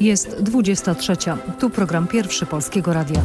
Jest 23. Tu program pierwszy Polskiego Radia.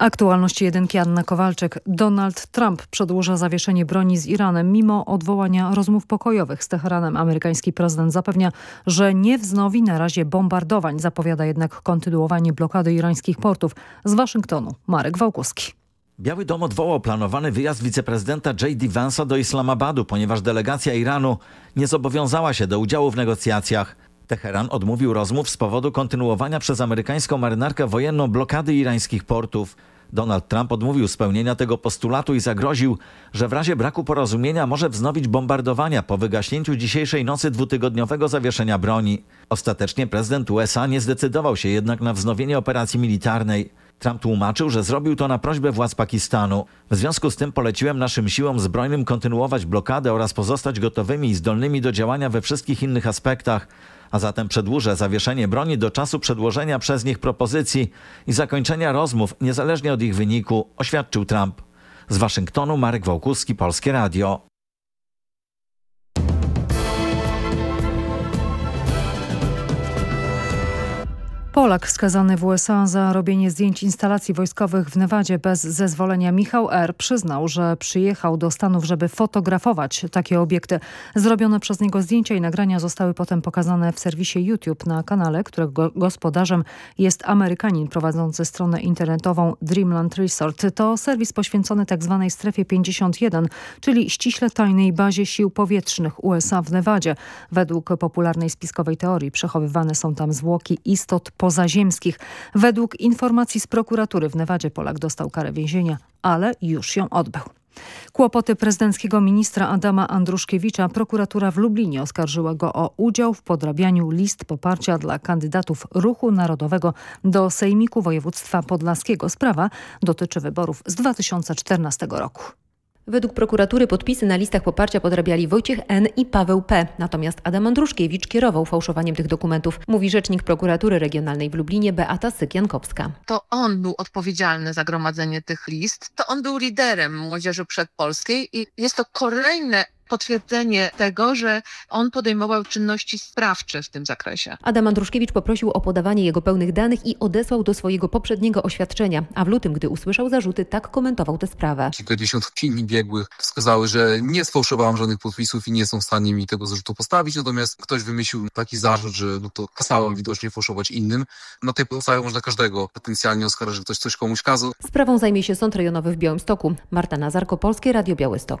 Aktualności jedynki Anna Kowalczyk. Donald Trump przedłuża zawieszenie broni z Iranem mimo odwołania rozmów pokojowych z Teheranem. Amerykański prezydent zapewnia, że nie wznowi na razie bombardowań. Zapowiada jednak kontynuowanie blokady irańskich portów. Z Waszyngtonu Marek Wałkuski. Biały Dom odwołał planowany wyjazd wiceprezydenta J.D. Vance'a do Islamabadu, ponieważ delegacja Iranu nie zobowiązała się do udziału w negocjacjach. Teheran odmówił rozmów z powodu kontynuowania przez amerykańską marynarkę wojenną blokady irańskich portów. Donald Trump odmówił spełnienia tego postulatu i zagroził, że w razie braku porozumienia może wznowić bombardowania po wygaśnięciu dzisiejszej nocy dwutygodniowego zawieszenia broni. Ostatecznie prezydent USA nie zdecydował się jednak na wznowienie operacji militarnej. Trump tłumaczył, że zrobił to na prośbę władz Pakistanu. W związku z tym poleciłem naszym siłom zbrojnym kontynuować blokadę oraz pozostać gotowymi i zdolnymi do działania we wszystkich innych aspektach, a zatem przedłużę zawieszenie broni do czasu przedłożenia przez nich propozycji i zakończenia rozmów, niezależnie od ich wyniku, oświadczył Trump. Z Waszyngtonu Marek Wałkuski, Polskie Radio. Polak skazany w USA za robienie zdjęć instalacji wojskowych w Nevadzie bez zezwolenia Michał R. przyznał, że przyjechał do Stanów, żeby fotografować takie obiekty. Zrobione przez niego zdjęcia i nagrania zostały potem pokazane w serwisie YouTube na kanale, którego gospodarzem jest Amerykanin prowadzący stronę internetową Dreamland Resort. To serwis poświęcony tzw. Tak strefie 51, czyli ściśle tajnej bazie sił powietrznych USA w Nevadzie. Według popularnej spiskowej teorii przechowywane są tam zwłoki istot pozaziemskich. Według informacji z prokuratury w Nevadzie Polak dostał karę więzienia, ale już ją odbył. Kłopoty prezydenckiego ministra Adama Andruszkiewicza prokuratura w Lublinie oskarżyła go o udział w podrabianiu list poparcia dla kandydatów Ruchu Narodowego do Sejmiku Województwa Podlaskiego. Sprawa dotyczy wyborów z 2014 roku. Według prokuratury podpisy na listach poparcia podrabiali Wojciech N. i Paweł P. Natomiast Adam Andruszkiewicz kierował fałszowaniem tych dokumentów, mówi rzecznik prokuratury regionalnej w Lublinie Beata Sykian-Kopska. To on był odpowiedzialny za gromadzenie tych list, to on był liderem Młodzieży Przedpolskiej i jest to kolejne potwierdzenie tego, że on podejmował czynności sprawcze w tym zakresie. Adam Andruszkiewicz poprosił o podawanie jego pełnych danych i odesłał do swojego poprzedniego oświadczenia, a w lutym, gdy usłyszał zarzuty, tak komentował tę sprawę. Kilkadziesiąt opinii biegłych wskazały, że nie sfałszowałam żadnych podpisów i nie są w stanie mi tego zarzutu postawić, natomiast ktoś wymyślił taki zarzut, że no to kasałem widocznie fałszować innym. Na tej podstawie można każdego potencjalnie oskarżyć, że ktoś coś komuś kazał. Sprawą zajmie się Sąd Rejonowy w Białymstoku. Marta Nazarko, Polskie Radio Białystok.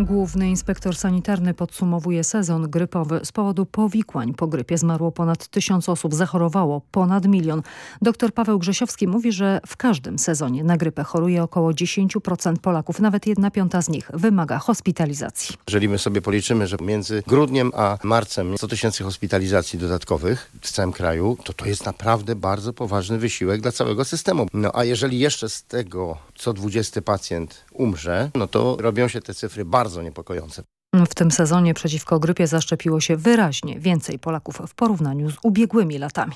Główny inspektor sanitarny podsumowuje sezon grypowy. Z powodu powikłań po grypie zmarło ponad tysiąc osób, zachorowało ponad milion. Dr Paweł Grzesiowski mówi, że w każdym sezonie na grypę choruje około 10% Polaków. Nawet jedna piąta z nich wymaga hospitalizacji. Jeżeli my sobie policzymy, że między grudniem a marcem 100 tysięcy hospitalizacji dodatkowych w całym kraju, to to jest naprawdę bardzo poważny wysiłek dla całego systemu. No a jeżeli jeszcze z tego co 20 pacjent umrze, no to robią się te cyfry bardzo niepokojące. W tym sezonie przeciwko grypie zaszczepiło się wyraźnie więcej Polaków w porównaniu z ubiegłymi latami.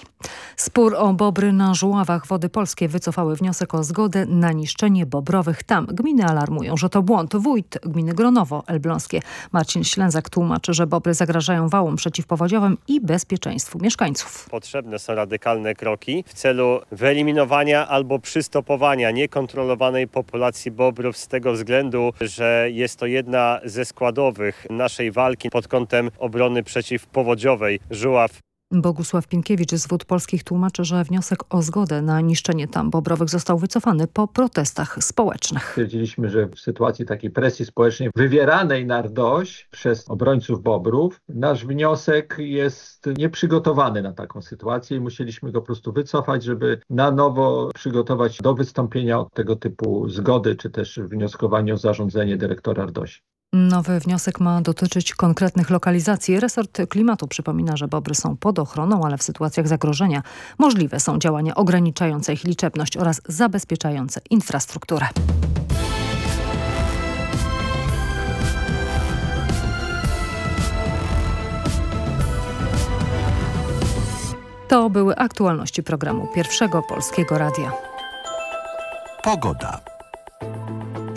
Spór o bobry na Żuławach Wody Polskie wycofały wniosek o zgodę na niszczenie bobrowych tam. Gminy alarmują, że to błąd. Wójt gminy Gronowo Elbląskie Marcin Ślęzak tłumaczy, że bobry zagrażają wałom przeciwpowodziowym i bezpieczeństwu mieszkańców. Potrzebne są radykalne kroki w celu wyeliminowania albo przystopowania niekontrolowanej populacji bobrów z tego względu, że jest to jedna ze składowych naszej walki pod kątem obrony przeciwpowodziowej. Żuław Bogusław Pinkiewicz z Wód Polskich tłumaczy, że wniosek o zgodę na niszczenie tam bobrowych został wycofany po protestach społecznych. Stwierdziliśmy, że w sytuacji takiej presji społecznej wywieranej na RDOŚ przez obrońców bobrów, nasz wniosek jest nieprzygotowany na taką sytuację i musieliśmy go po prostu wycofać, żeby na nowo przygotować do wystąpienia od tego typu zgody, czy też wnioskowania o zarządzenie dyrektora RDOŚ. Nowy wniosek ma dotyczyć konkretnych lokalizacji. Resort Klimatu przypomina, że bobry są pod ochroną, ale w sytuacjach zagrożenia możliwe są działania ograniczające ich liczebność oraz zabezpieczające infrastrukturę. To były aktualności programu Pierwszego Polskiego Radia. Pogoda.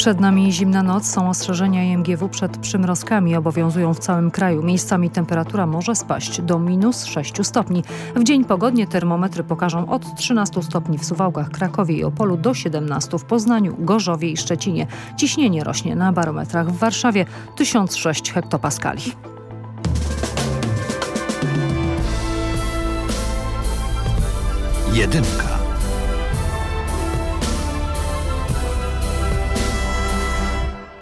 Przed nami zimna noc, są ostrzeżenia IMGW przed przymrozkami, obowiązują w całym kraju. Miejscami temperatura może spaść do minus 6 stopni. W dzień pogodnie termometry pokażą od 13 stopni w Suwałkach, Krakowie i Opolu do 17 w Poznaniu, Gorzowie i Szczecinie. Ciśnienie rośnie na barometrach w Warszawie 1006 hektopaskali. Jedynka.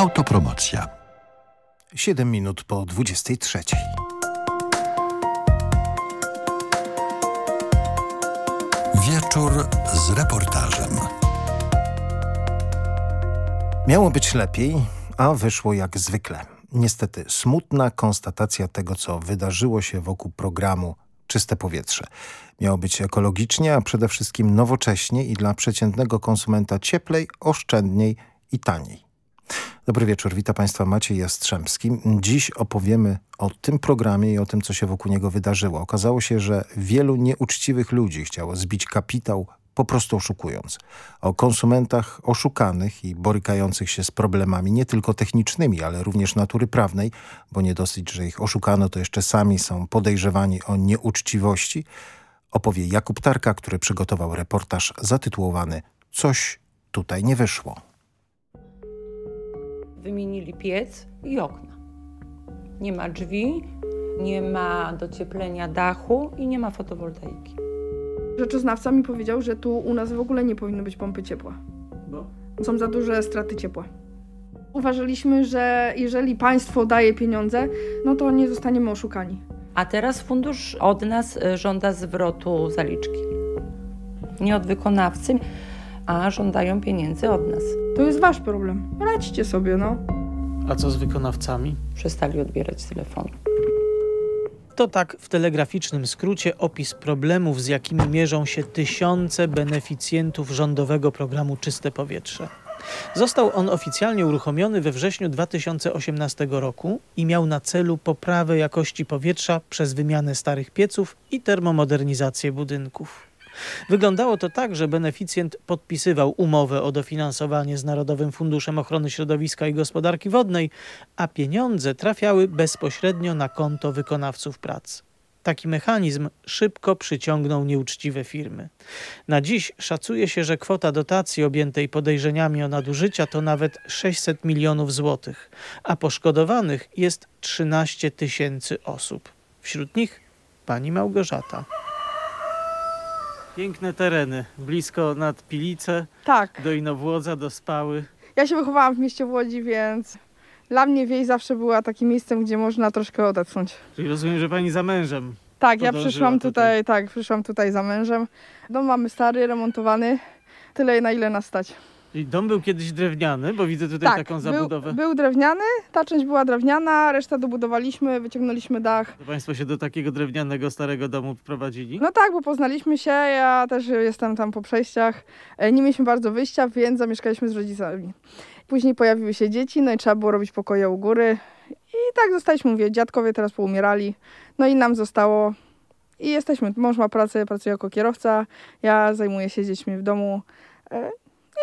Autopromocja. 7 minut po 23. Wieczór z reportażem. Miało być lepiej, a wyszło jak zwykle. Niestety smutna konstatacja tego, co wydarzyło się wokół programu Czyste Powietrze. Miało być ekologicznie, a przede wszystkim nowocześnie i dla przeciętnego konsumenta cieplej, oszczędniej i taniej. Dobry wieczór, witam Państwa Maciej Jastrzębski. Dziś opowiemy o tym programie i o tym, co się wokół niego wydarzyło. Okazało się, że wielu nieuczciwych ludzi chciało zbić kapitał po prostu oszukując. O konsumentach oszukanych i borykających się z problemami nie tylko technicznymi, ale również natury prawnej, bo nie dosyć, że ich oszukano, to jeszcze sami są podejrzewani o nieuczciwości, opowie Jakub Tarka, który przygotował reportaż zatytułowany Coś tutaj nie wyszło. Wymienili piec i okna. Nie ma drzwi, nie ma docieplenia dachu i nie ma fotowoltaiki. Rzeczoznawca mi powiedział, że tu u nas w ogóle nie powinno być pompy ciepła. Bo? Są za duże straty ciepła. Uważaliśmy, że jeżeli państwo daje pieniądze, no to nie zostaniemy oszukani. A teraz fundusz od nas żąda zwrotu zaliczki. Nie od wykonawcy, a żądają pieniędzy od nas. To jest wasz problem. Radźcie sobie, no. A co z wykonawcami? Przestali odbierać telefonu. To tak w telegraficznym skrócie opis problemów, z jakimi mierzą się tysiące beneficjentów rządowego programu Czyste Powietrze. Został on oficjalnie uruchomiony we wrześniu 2018 roku i miał na celu poprawę jakości powietrza przez wymianę starych pieców i termomodernizację budynków. Wyglądało to tak, że beneficjent podpisywał umowę o dofinansowanie z Narodowym Funduszem Ochrony Środowiska i Gospodarki Wodnej, a pieniądze trafiały bezpośrednio na konto wykonawców prac. Taki mechanizm szybko przyciągnął nieuczciwe firmy. Na dziś szacuje się, że kwota dotacji objętej podejrzeniami o nadużycia to nawet 600 milionów złotych, a poszkodowanych jest 13 tysięcy osób. Wśród nich pani Małgorzata. Piękne tereny, blisko nad Pilice, Tak. do Inowłodza, do Spały. Ja się wychowałam w mieście w Łodzi, więc dla mnie wieś zawsze była takim miejscem, gdzie można troszkę odetchnąć. Czyli rozumiem, że pani za mężem. Tak, ja podążyła przyszłam tutaj, tak, przyszłam tutaj za mężem. Dom mamy stary, remontowany, tyle na ile nas stać. Czyli dom był kiedyś drewniany, bo widzę tutaj tak, taką zabudowę. Był, był drewniany, ta część była drewniana, resztę dobudowaliśmy, wyciągnęliśmy dach. To państwo się do takiego drewnianego, starego domu wprowadzili? No tak, bo poznaliśmy się, ja też jestem tam po przejściach. E, Nie mieliśmy bardzo wyjścia, więc zamieszkaliśmy z rodzicami. Później pojawiły się dzieci, no i trzeba było robić pokoje u góry. I tak zostaliśmy, mówię, dziadkowie teraz poumierali, no i nam zostało I jesteśmy. Mąż ma pracę, pracuje jako kierowca, ja zajmuję się dziećmi w domu.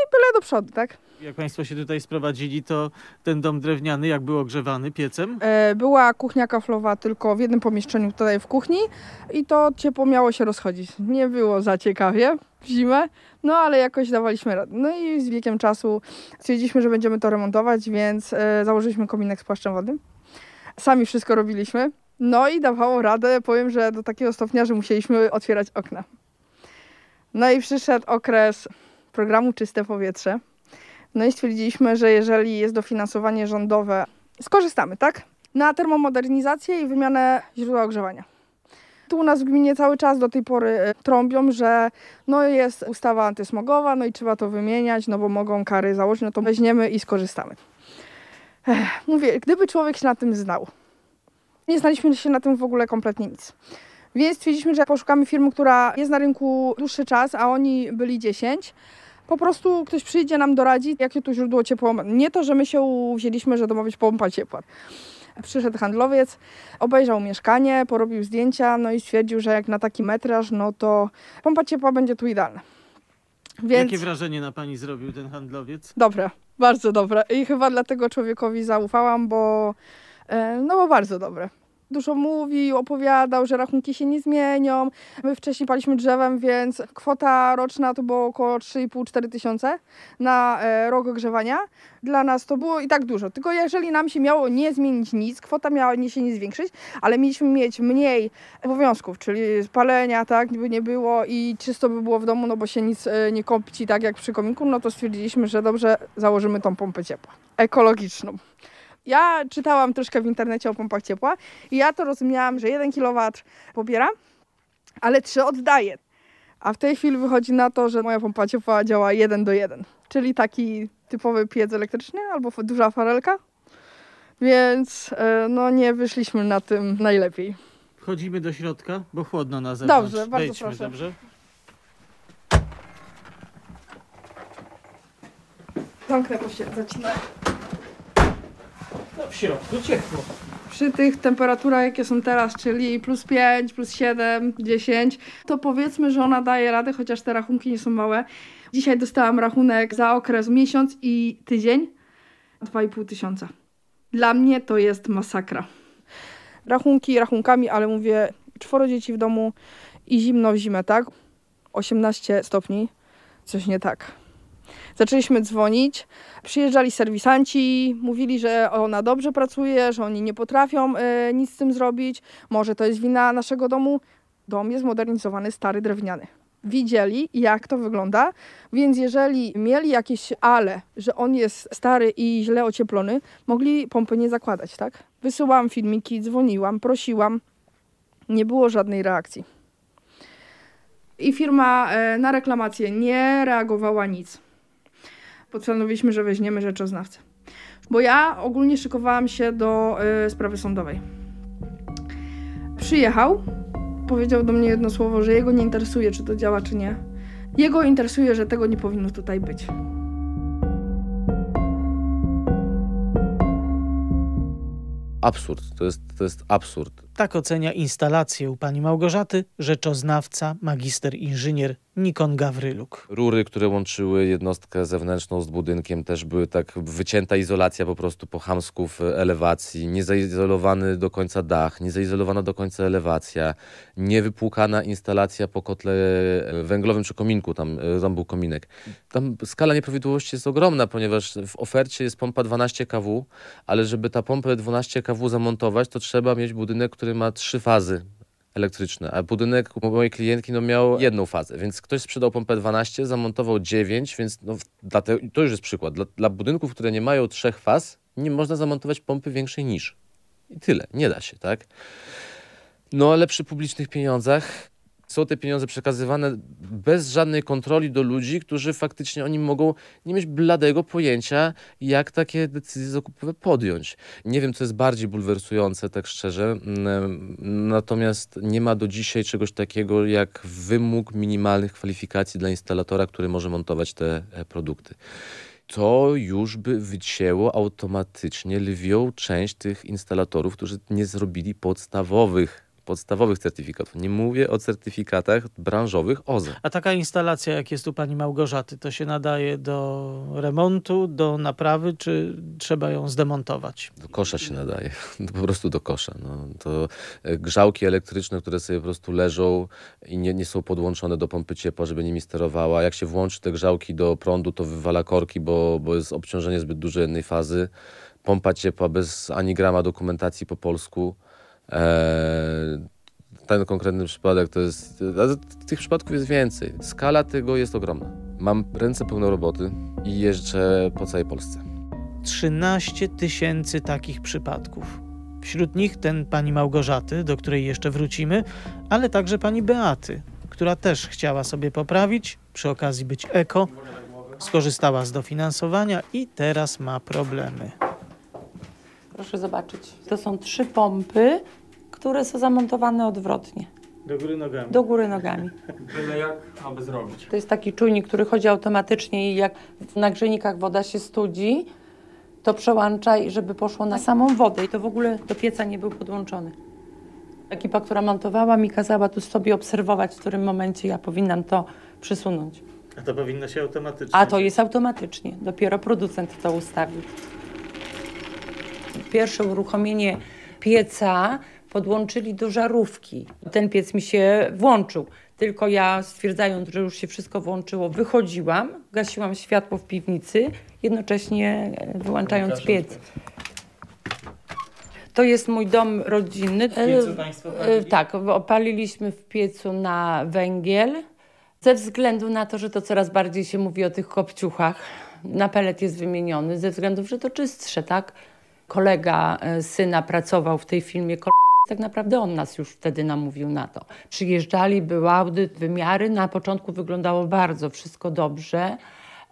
I byle do przodu, tak? Jak Państwo się tutaj sprowadzili, to ten dom drewniany jak był ogrzewany piecem? E, Była kuchnia kaflowa tylko w jednym pomieszczeniu tutaj w kuchni i to ciepło miało się rozchodzić. Nie było za ciekawie w zimę, no ale jakoś dawaliśmy radę. No i z wiekiem czasu stwierdziliśmy, że będziemy to remontować, więc e, założyliśmy kominek z płaszczem wodnym. Sami wszystko robiliśmy. No i dawało radę, powiem, że do takiego stopnia, że musieliśmy otwierać okna. No i przyszedł okres programu Czyste Powietrze. No i stwierdziliśmy, że jeżeli jest dofinansowanie rządowe, skorzystamy, tak? Na termomodernizację i wymianę źródła ogrzewania. Tu u nas w gminie cały czas do tej pory e, trąbią, że no jest ustawa antysmogowa, no i trzeba to wymieniać, no bo mogą kary założyć, no to weźmiemy i skorzystamy. Ech, mówię, gdyby człowiek się na tym znał. Nie znaliśmy się na tym w ogóle kompletnie nic. Więc stwierdziliśmy, że poszukamy firmy, która jest na rynku dłuższy czas, a oni byli 10. Po prostu ktoś przyjdzie nam doradzi, jakie tu źródło ciepła. Nie to, że my się uwzięliśmy, że to ma być pompa ciepła. Przyszedł handlowiec, obejrzał mieszkanie, porobił zdjęcia, no i stwierdził, że jak na taki metraż, no to pompa ciepła będzie tu idealna. Więc... Jakie wrażenie na Pani zrobił ten handlowiec? Dobre, bardzo dobre. I chyba dlatego człowiekowi zaufałam, bo e, no bo bardzo dobre. Dużo mówił, opowiadał, że rachunki się nie zmienią. My wcześniej paliśmy drzewem, więc kwota roczna to było około 3,5-4 tysiące na e, rok ogrzewania. Dla nas to było i tak dużo. Tylko jeżeli nam się miało nie zmienić nic, kwota miała nie się nie zwiększyć, ale mieliśmy mieć mniej obowiązków, czyli spalenia, tak, by nie było i czysto by było w domu, no bo się nic e, nie kopci, tak jak przy kominku, no to stwierdziliśmy, że dobrze, założymy tą pompę ciepła. Ekologiczną. Ja czytałam troszkę w internecie o pompach ciepła i ja to rozumiałam, że 1 kW pobiera, ale 3 oddaje. A w tej chwili wychodzi na to, że moja pompa ciepła działa 1 do 1, czyli taki typowy piec elektryczny albo duża farelka. Więc e, no nie wyszliśmy na tym najlepiej. Wchodzimy do środka, bo chłodno na zewnątrz. Dobrze, bardzo Wejdźmy, proszę. dobrze? Zamknę, bo się zacina. No, w środku ciepło. Przy tych temperaturach, jakie są teraz, czyli plus 5, plus 7, 10, to powiedzmy, że ona daje radę, chociaż te rachunki nie są małe. Dzisiaj dostałam rachunek za okres miesiąc i tydzień 2,5 tysiąca. Dla mnie to jest masakra. Rachunki rachunkami, ale mówię, czworo dzieci w domu i zimno w zimę, tak? 18 stopni, coś nie tak. Zaczęliśmy dzwonić, przyjeżdżali serwisanci, mówili, że ona dobrze pracuje, że oni nie potrafią e, nic z tym zrobić, może to jest wina naszego domu. Dom jest modernizowany, stary, drewniany. Widzieli, jak to wygląda, więc jeżeli mieli jakieś ale, że on jest stary i źle ocieplony, mogli pompy nie zakładać, tak? Wysyłałam filmiki, dzwoniłam, prosiłam. Nie było żadnej reakcji. I firma e, na reklamację nie reagowała nic postanowiliśmy, że weźmiemy rzeczoznawcę. Bo ja ogólnie szykowałam się do y, sprawy sądowej. Przyjechał, powiedział do mnie jedno słowo, że jego nie interesuje, czy to działa, czy nie. Jego interesuje, że tego nie powinno tutaj być. Absurd, to jest, to jest absurd. Tak ocenia instalację u pani Małgorzaty rzeczoznawca, magister inżynier Nikon Gawryluk. Rury, które łączyły jednostkę zewnętrzną z budynkiem, też były tak wycięta izolacja po prostu po chamsku w elewacji, niezaizolowany do końca dach, niezaizolowana do końca elewacja, niewypłukana instalacja po kotle węglowym czy kominku, tam, tam był kominek. Tam skala nieprawidłowości jest ogromna, ponieważ w ofercie jest pompa 12 kW, ale żeby ta pompę 12 kW zamontować, to trzeba mieć budynek, który ma trzy fazy elektryczne, a budynek u mojej klientki no, miał jedną fazę, więc ktoś sprzedał pompę 12, zamontował 9, więc no, dla te, to już jest przykład. Dla, dla budynków, które nie mają trzech faz, nie można zamontować pompy większej niż. I tyle, nie da się, tak? No ale przy publicznych pieniądzach są te pieniądze przekazywane bez żadnej kontroli do ludzi, którzy faktycznie oni mogą nie mieć bladego pojęcia, jak takie decyzje zakupowe podjąć. Nie wiem, co jest bardziej bulwersujące, tak szczerze, natomiast nie ma do dzisiaj czegoś takiego jak wymóg minimalnych kwalifikacji dla instalatora, który może montować te produkty to już by wycięło automatycznie lwią część tych instalatorów, którzy nie zrobili podstawowych podstawowych certyfikatów. Nie mówię o certyfikatach branżowych OZE. A taka instalacja, jak jest u pani Małgorzaty, to się nadaje do remontu, do naprawy, czy trzeba ją zdemontować? Do kosza się nadaje, po prostu do kosza. No, to e, grzałki elektryczne, które sobie po prostu leżą i nie, nie są podłączone do pompy ciepła, żeby nimi sterowała. Jak się włączy te grzałki do prądu, to wywala korki, bo, bo jest obciążenie zbyt duże jednej fazy. Pompa ciepła bez ani grama dokumentacji po polsku. Eee, ten konkretny przypadek to jest. Tych przypadków jest więcej. Skala tego jest ogromna. Mam ręce pełne roboty i jeżdżę po całej Polsce. 13 tysięcy takich przypadków. Wśród nich ten pani Małgorzaty, do której jeszcze wrócimy, ale także pani Beaty, która też chciała sobie poprawić, przy okazji być eko, skorzystała z dofinansowania i teraz ma problemy. Proszę zobaczyć. To są trzy pompy, które są zamontowane odwrotnie. Do góry nogami. Do góry nogami. Byle jak, aby zrobić. To jest taki czujnik, który chodzi automatycznie i jak w nagrzejnikach woda się studzi, to przełącza i żeby poszło na samą wodę i to w ogóle do pieca nie był podłączony. Ekipa, która montowała mi kazała tu sobie obserwować, w którym momencie ja powinnam to przysunąć. A to powinno się automatycznie. A to jest automatycznie. Dopiero producent to ustawił. Pierwsze uruchomienie pieca podłączyli do żarówki. Ten piec mi się włączył. Tylko ja stwierdzając, że już się wszystko włączyło, wychodziłam, gasiłam światło w piwnicy, jednocześnie e, wyłączając piec. To jest mój dom rodzinny. W piecu państwo E, palili? Tak, opaliliśmy w piecu na węgiel. Ze względu na to, że to coraz bardziej się mówi o tych kopciuchach, na pelet jest wymieniony, ze względu, że to czystsze, tak? Kolega e, syna pracował w tej firmie, ko- tak naprawdę on nas już wtedy namówił na to. Przyjeżdżali, był audyt, wymiary, na początku wyglądało bardzo wszystko dobrze.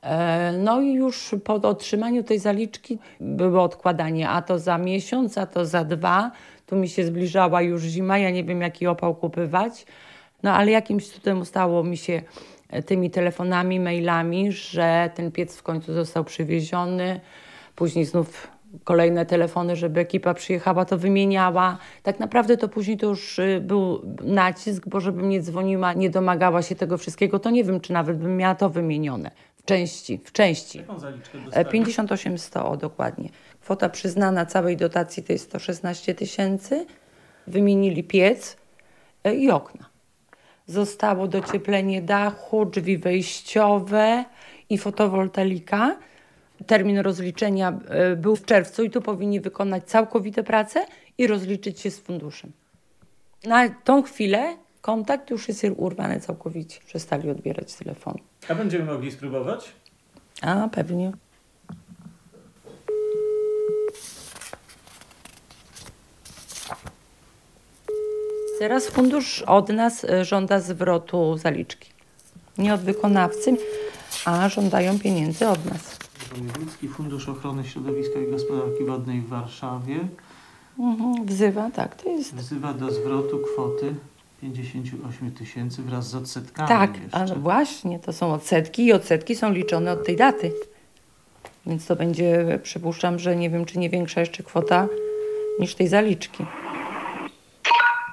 E, No i już po otrzymaniu tej zaliczki było odkładanie, a to za miesiąc, a to za dwa. Tu mi się zbliżała już zima, ja nie wiem jaki opał kupywać. No ale jakimś cudem ustało mi się e, tymi telefonami, mailami, że ten piec w końcu został przywieziony. Później znów kolejne telefony, żeby ekipa przyjechała, to wymieniała. Tak naprawdę to później to już y, był nacisk, bo żebym nie dzwoniła, nie domagała się tego wszystkiego, to nie wiem, czy nawet bym miała to wymienione. W części, w części. Jaką zaliczkę E, dostali? 58 100 o, dokładnie. Kwota przyznana całej dotacji to jest 116 tysięcy. Wymienili piec e, i okna. Zostało docieplenie dachu, drzwi wejściowe i fotowoltaika. Termin rozliczenia e, był w czerwcu i tu powinni wykonać całkowite prace i rozliczyć się z funduszem. Na tą chwilę kontakt już jest urwany całkowicie. Przestali odbierać telefon. A będziemy mogli spróbować? A, pewnie. Teraz fundusz od nas e, żąda zwrotu zaliczki. Nie od wykonawcy, a żądają pieniędzy od nas. Wojewódzki Fundusz Ochrony Środowiska i Gospodarki Wodnej w Warszawie Mhm, wzywa, tak, to jest. wzywa do zwrotu kwoty 58 tysięcy wraz z odsetkami Tak, jeszcze. ale właśnie, to są odsetki i odsetki są liczone od tej daty. Więc to będzie, przypuszczam, że nie wiem, czy nie większa jeszcze kwota niż tej zaliczki.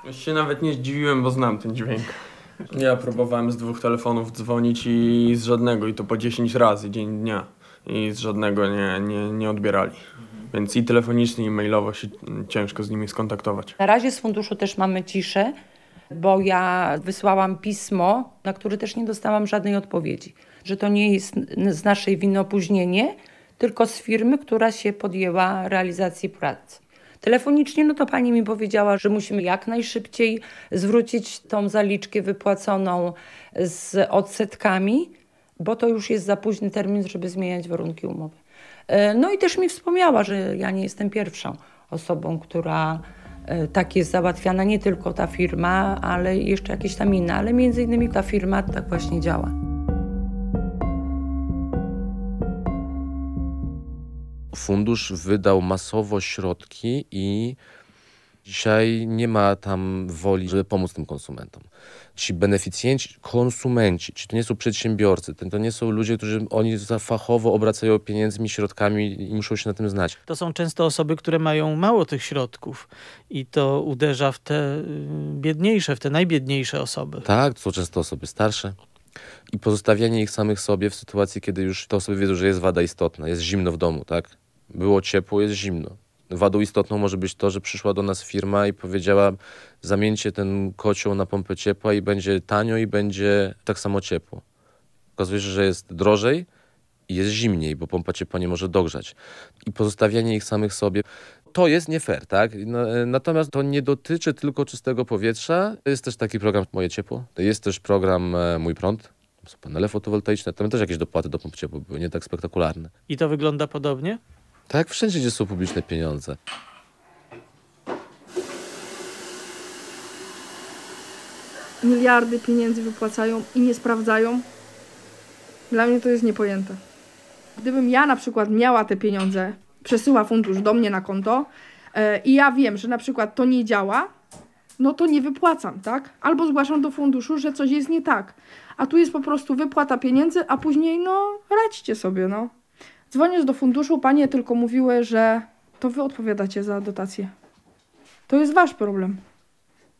Ja się nawet nie zdziwiłem, bo znam ten dźwięk. Ja próbowałem z dwóch telefonów dzwonić i z żadnego, i to po 10 razy dzień dnia. I z żadnego nie, nie, nie odbierali. Więc i telefonicznie, i mailowo się ciężko z nimi skontaktować. Na razie z funduszu też mamy ciszę, bo ja wysłałam pismo, na które też nie dostałam żadnej odpowiedzi. Że to nie jest z naszej winy opóźnienie, tylko z firmy, która się podjęła realizacji pracy. Telefonicznie, no to pani mi powiedziała, że musimy jak najszybciej zwrócić tą zaliczkę wypłaconą z odsetkami, bo to już jest za późny termin, żeby zmieniać warunki umowy. E, No i też mi wspomniała, że ja nie jestem pierwszą osobą, która e, tak jest załatwiana, nie tylko ta firma, ale jeszcze jakieś tam inne, ale między innymi ta firma tak właśnie działa. Fundusz wydał masowo środki i Dzisiaj nie ma tam woli, żeby pomóc tym konsumentom. Ci beneficjenci, konsumenci, ci to nie są przedsiębiorcy, to nie są ludzie, którzy oni fachowo obracają pieniędzmi, środkami i muszą się na tym znać. To są często osoby, które mają mało tych środków i to uderza w te y, biedniejsze, w te najbiedniejsze osoby. Tak, to są często osoby starsze. I pozostawianie ich samych sobie w sytuacji, kiedy już te osoby wiedzą, że jest wada istotna, jest zimno w domu, tak? Było ciepło, jest zimno wadą istotną może być to, że przyszła do nas firma i powiedziała zamieńcie ten kocioł na pompę ciepła i będzie tanio i będzie tak samo ciepło. Okazuje się, że jest drożej i jest zimniej, bo pompa ciepła nie może dogrzać. I pozostawianie ich samych sobie to jest nie fair, tak? Natomiast to nie dotyczy tylko czystego powietrza. Jest też taki program Moje Ciepło. Jest też program e, Mój Prąd. Są panele fotowoltaiczne. Tam też jakieś dopłaty do pomp ciepła były nie tak spektakularne. I to wygląda podobnie? Tak, wszędzie, gdzie są publiczne pieniądze. Miliardy pieniędzy wypłacają i nie sprawdzają. Dla mnie to jest niepojęte. Gdybym ja na przykład miała te pieniądze, przesyła fundusz do mnie na konto yy, i ja wiem, że na przykład to nie działa, no to nie wypłacam, tak? Albo zgłaszam do funduszu, że coś jest nie tak. A tu jest po prostu wypłata pieniędzy, a później no radźcie sobie, no. Dzwoniąc do funduszu, panie tylko mówiły, że to wy odpowiadacie za dotację. To jest wasz problem.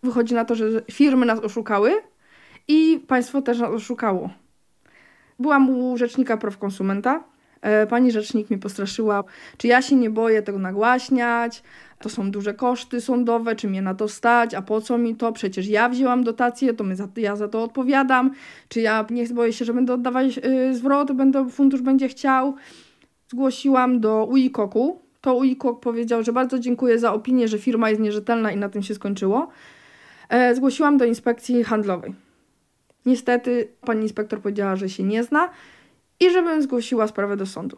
Wychodzi na to, że firmy nas oszukały i państwo też nas oszukało. Byłam u rzecznika praw konsumenta. E, pani rzecznik mnie postraszyła, czy ja się nie boję tego nagłaśniać, to są duże koszty sądowe, czy mnie na to stać, a po co mi to? Przecież ja wzięłam dotację, to za, ja za to odpowiadam, czy ja nie boję się, że będę oddawać yy, zwrot, będę, fundusz będzie chciał zgłosiłam do UIKOK-u. To UIKOK powiedział, że bardzo dziękuję za opinię, że firma jest nierzetelna i na tym się skończyło. E, zgłosiłam do inspekcji handlowej. Niestety pani inspektor powiedziała, że się nie zna i żebym zgłosiła sprawę do sądu.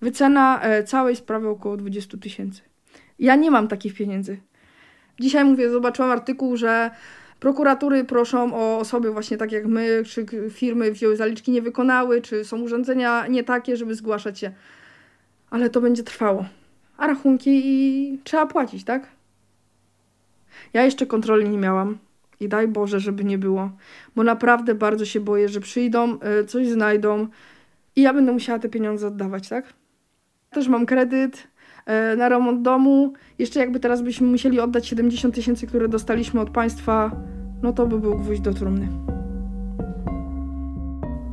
Wycena e, całej sprawy około 20 tysięcy. Ja nie mam takich pieniędzy. Dzisiaj mówię, zobaczyłam artykuł, że Prokuratury proszą o osoby właśnie tak jak my, czy firmy wzięły zaliczki, nie wykonały, czy są urządzenia nie takie, żeby zgłaszać się. Ale to będzie trwało. A rachunki i trzeba płacić, tak? Ja jeszcze kontroli nie miałam. I daj Boże, żeby nie było. Bo naprawdę bardzo się boję, że przyjdą, y, coś znajdą i ja będę musiała te pieniądze oddawać, tak? Też mam kredyt, E, na remont domu. Jeszcze jakby teraz byśmy musieli oddać 70 tysięcy, które dostaliśmy od państwa, no to by był gwóźdź do trumny.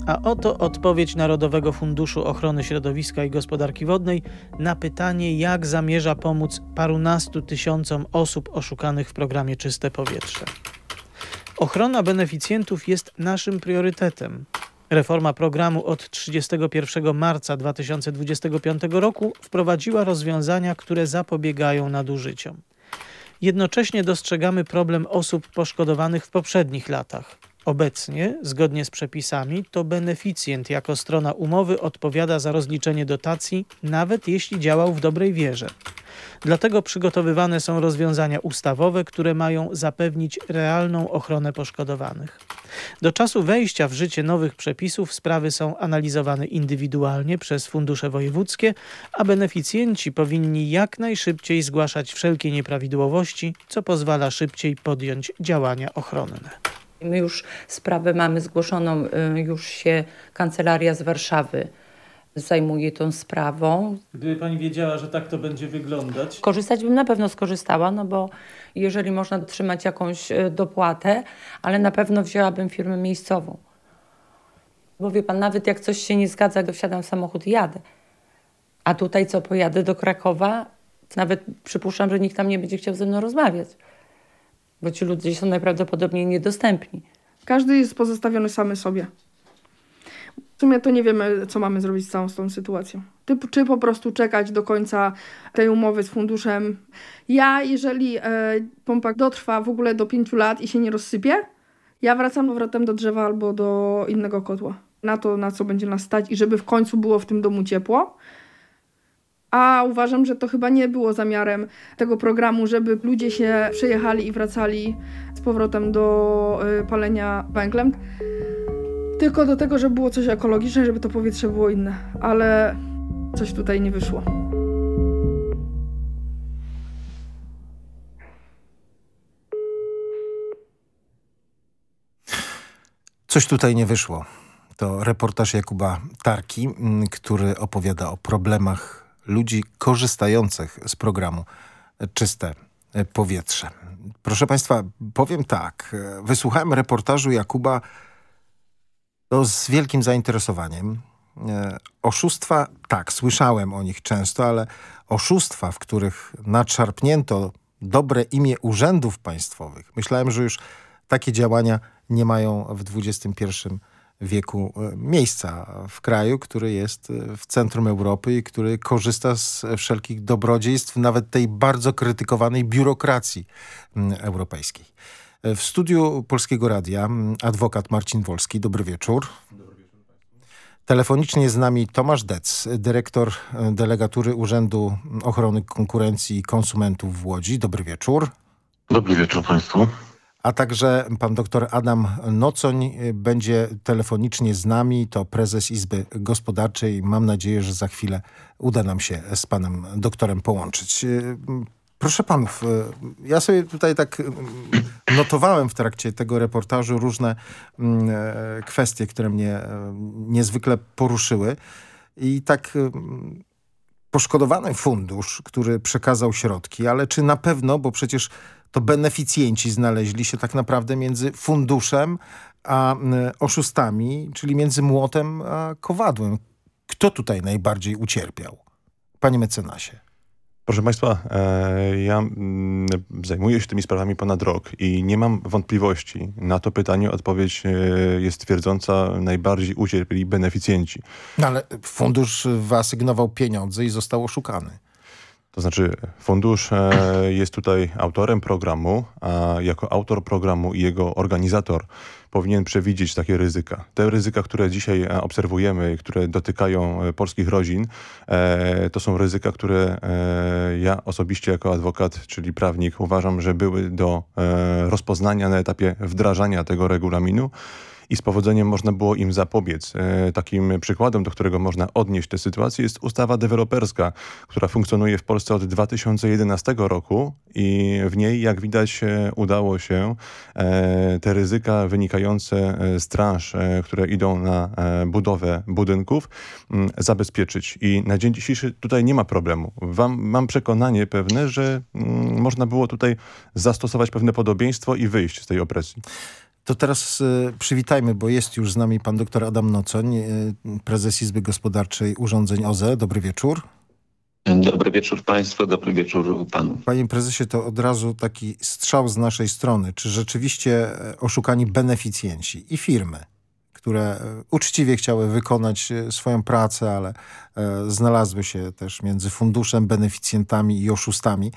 A oto odpowiedź Narodowego Funduszu Ochrony Środowiska i Gospodarki Wodnej na pytanie, jak zamierza pomóc parunastu tysiącom osób oszukanych w programie Czyste Powietrze. Ochrona beneficjentów jest naszym priorytetem. Reforma programu od 31 marca 2025 roku wprowadziła rozwiązania, które zapobiegają nadużyciom. Jednocześnie dostrzegamy problem osób poszkodowanych w poprzednich latach. Obecnie, zgodnie z przepisami, to beneficjent jako strona umowy odpowiada za rozliczenie dotacji, nawet jeśli działał w dobrej wierze. Dlatego przygotowywane są rozwiązania ustawowe, które mają zapewnić realną ochronę poszkodowanych. Do czasu wejścia w życie nowych przepisów sprawy są analizowane indywidualnie przez fundusze wojewódzkie, a beneficjenci powinni jak najszybciej zgłaszać wszelkie nieprawidłowości, co pozwala szybciej podjąć działania ochronne. My już sprawę mamy zgłoszoną, y, już się kancelaria z Warszawy zajmuje tą sprawą. Gdyby pani wiedziała, że tak to będzie wyglądać? Korzystać bym na pewno skorzystała, no bo jeżeli można otrzymać jakąś e, dopłatę, ale na pewno wzięłabym firmę miejscową. Bo wie pan, nawet jak coś się nie zgadza, to wsiadam w samochód i jadę. A tutaj co, pojadę do Krakowa, nawet przypuszczam, że nikt tam nie będzie chciał ze mną rozmawiać. Bo ci ludzie są najprawdopodobniej niedostępni. Każdy jest pozostawiony samy sobie. W sumie to nie wiemy, co mamy zrobić z całą tą sytuacją. Typ, czy po prostu czekać do końca tej umowy z funduszem. Ja, jeżeli e, pompa dotrwa w ogóle do pięciu lat i się nie rozsypie, ja wracam powrotem do drzewa albo do innego kotła. Na to, na co będzie nas stać i żeby w końcu było w tym domu ciepło. A uważam, że to chyba nie było zamiarem tego programu, żeby ludzie się przejechali i wracali z powrotem do y, palenia węglem tylko do tego, żeby było coś ekologiczne, żeby to powietrze było inne, ale coś tutaj nie wyszło. Coś tutaj nie wyszło. To reportaż Jakuba Tarki, mm, który opowiada o problemach ludzi korzystających z programu Czyste Powietrze. Proszę Państwa, powiem tak. Wysłuchałem reportażu Jakuba no, z wielkim zainteresowaniem. E, oszustwa, tak, słyszałem o nich często, ale oszustwa, w których nadszarpnięto dobre imię urzędów państwowych. Myślałem, że już takie działania nie mają w XXI wieku e, miejsca w kraju, który jest e, w centrum Europy i który korzysta z wszelkich dobrodziejstw, nawet tej bardzo krytykowanej biurokracji europejskiej. W studiu Polskiego Radia adwokat Marcin Wolski. Dobry wieczór. Telefonicznie z nami Tomasz Dec, dyrektor e, delegatury Urzędu Ochrony Konkurencji i Konsumentów w Łodzi. Dobry wieczór. Dobry wieczór Państwu. A także pan doktor Adam Nocoń e, będzie telefonicznie z nami. To prezes Izby Gospodarczej. Mam nadzieję, że za chwilę uda nam się z panem doktorem połączyć. E, proszę panów, ja sobie tutaj tak notowałem w trakcie tego reportażu różne mm, e, kwestie, które mnie e, niezwykle poruszyły. I tak poszkodowany fundusz, który przekazał środki, ale czy na pewno, bo przecież to beneficjenci znaleźli się tak naprawdę między funduszem a oszustami, czyli między młotem a kowadłem. Kto tutaj najbardziej ucierpiał? Panie mecenasie. Proszę Państwa, e, ja mm, zajmuję się tymi sprawami ponad rok i nie mam wątpliwości. Na to pytanie odpowiedź e, jest twierdząca, najbardziej ucierpieli beneficjenci. No ale fundusz wyasygnował pieniądze i został oszukany. To znaczy fundusz e, jest tutaj autorem programu, a jako autor programu i jego organizator powinien przewidzieć takie ryzyka. Te ryzyka, które dzisiaj e, obserwujemy, które dotykają e, polskich rodzin, to są ryzyka, które ja osobiście jako adwokat, czyli prawnik uważam, że były do rozpoznania na etapie wdrażania tego regulaminu i z powodzeniem można było im zapobiec. E, takim przykładem, do którego można odnieść tę sytuację jest ustawa deweloperska, która funkcjonuje w Polsce od 2011 roku i w niej, jak widać, e, udało się e, te ryzyka wynikające z transz, które idą na budowę budynków, zabezpieczyć. I na dzień dzisiejszy tutaj nie ma problemu. Wam, mam przekonanie pewne, że można było tutaj zastosować pewne podobieństwo i wyjść z tej opresji. To teraz y, przywitajmy, bo jest już z nami pan doktor Adam Nocoń, y, prezes Izby Gospodarczej Urządzeń OZE. Dobry wieczór. Dobry wieczór Państwu, dobry wieczór Panu. Panie prezesie, to od razu taki strzał z naszej strony. Czy rzeczywiście e, oszukani beneficjenci i firmy, które e, uczciwie chciały wykonać swoją pracę, ale znalazły się też między funduszem, beneficjentami i oszustami,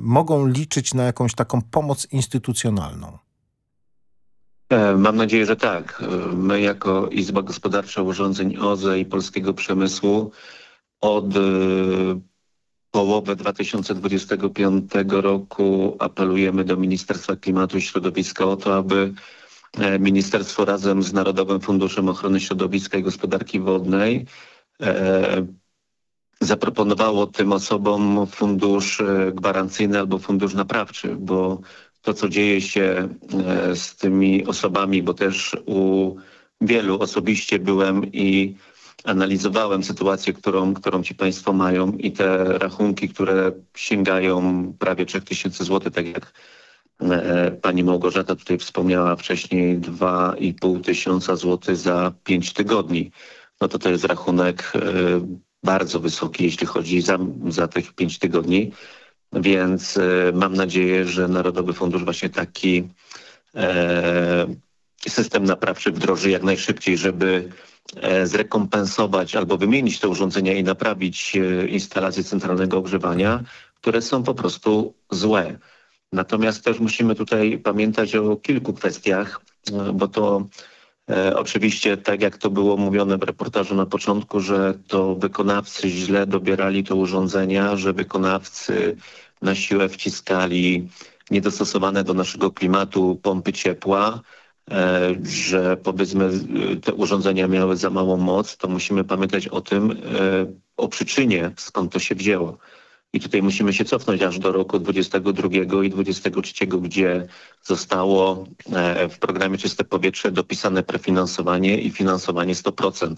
mogą liczyć na jakąś taką pomoc instytucjonalną? E, mam nadzieję, że tak. E, my jako Izba Gospodarcza Urządzeń OZE i Polskiego Przemysłu od e, połowy 2025 roku apelujemy do Ministerstwa Klimatu i Środowiska o to, aby Ministerstwo razem z Narodowym Funduszem Ochrony Środowiska i Gospodarki Wodnej zaproponowało tym osobom fundusz gwarancyjny albo fundusz naprawczy, bo to, co dzieje się e, z tymi osobami, bo też u wielu osobiście byłem i analizowałem sytuację, którą, którą ci państwo mają i te rachunki, które sięgają prawie 3000 zł, tak jak e, pani Małgorzata tutaj wspomniała wcześniej, 2,5 tysiąca złotych za 5 tygodni. No to to jest rachunek e, bardzo wysoki, jeśli chodzi za, za tych 5 tygodni. Więc e, mam nadzieję, że Narodowy Fundusz właśnie taki e, system naprawczy wdroży jak najszybciej, żeby e, zrekompensować albo wymienić te urządzenia i naprawić instalacje centralnego ogrzewania, które są po prostu złe. Natomiast też musimy tutaj pamiętać o kilku kwestiach, bo to e, oczywiście, tak jak to było mówione w reportażu na początku, że to wykonawcy źle dobierali te urządzenia, że wykonawcy na siłę wciskali niedostosowane do naszego klimatu pompy ciepła, e, że powiedzmy te urządzenia miały za małą moc, to musimy pamiętać o tym, e, o przyczynie, skąd to się wzięło. I tutaj musimy się cofnąć aż do roku 22 i 23, gdzie zostało e, w programie Czyste Powietrze dopisane prefinansowanie i finansowanie 100%.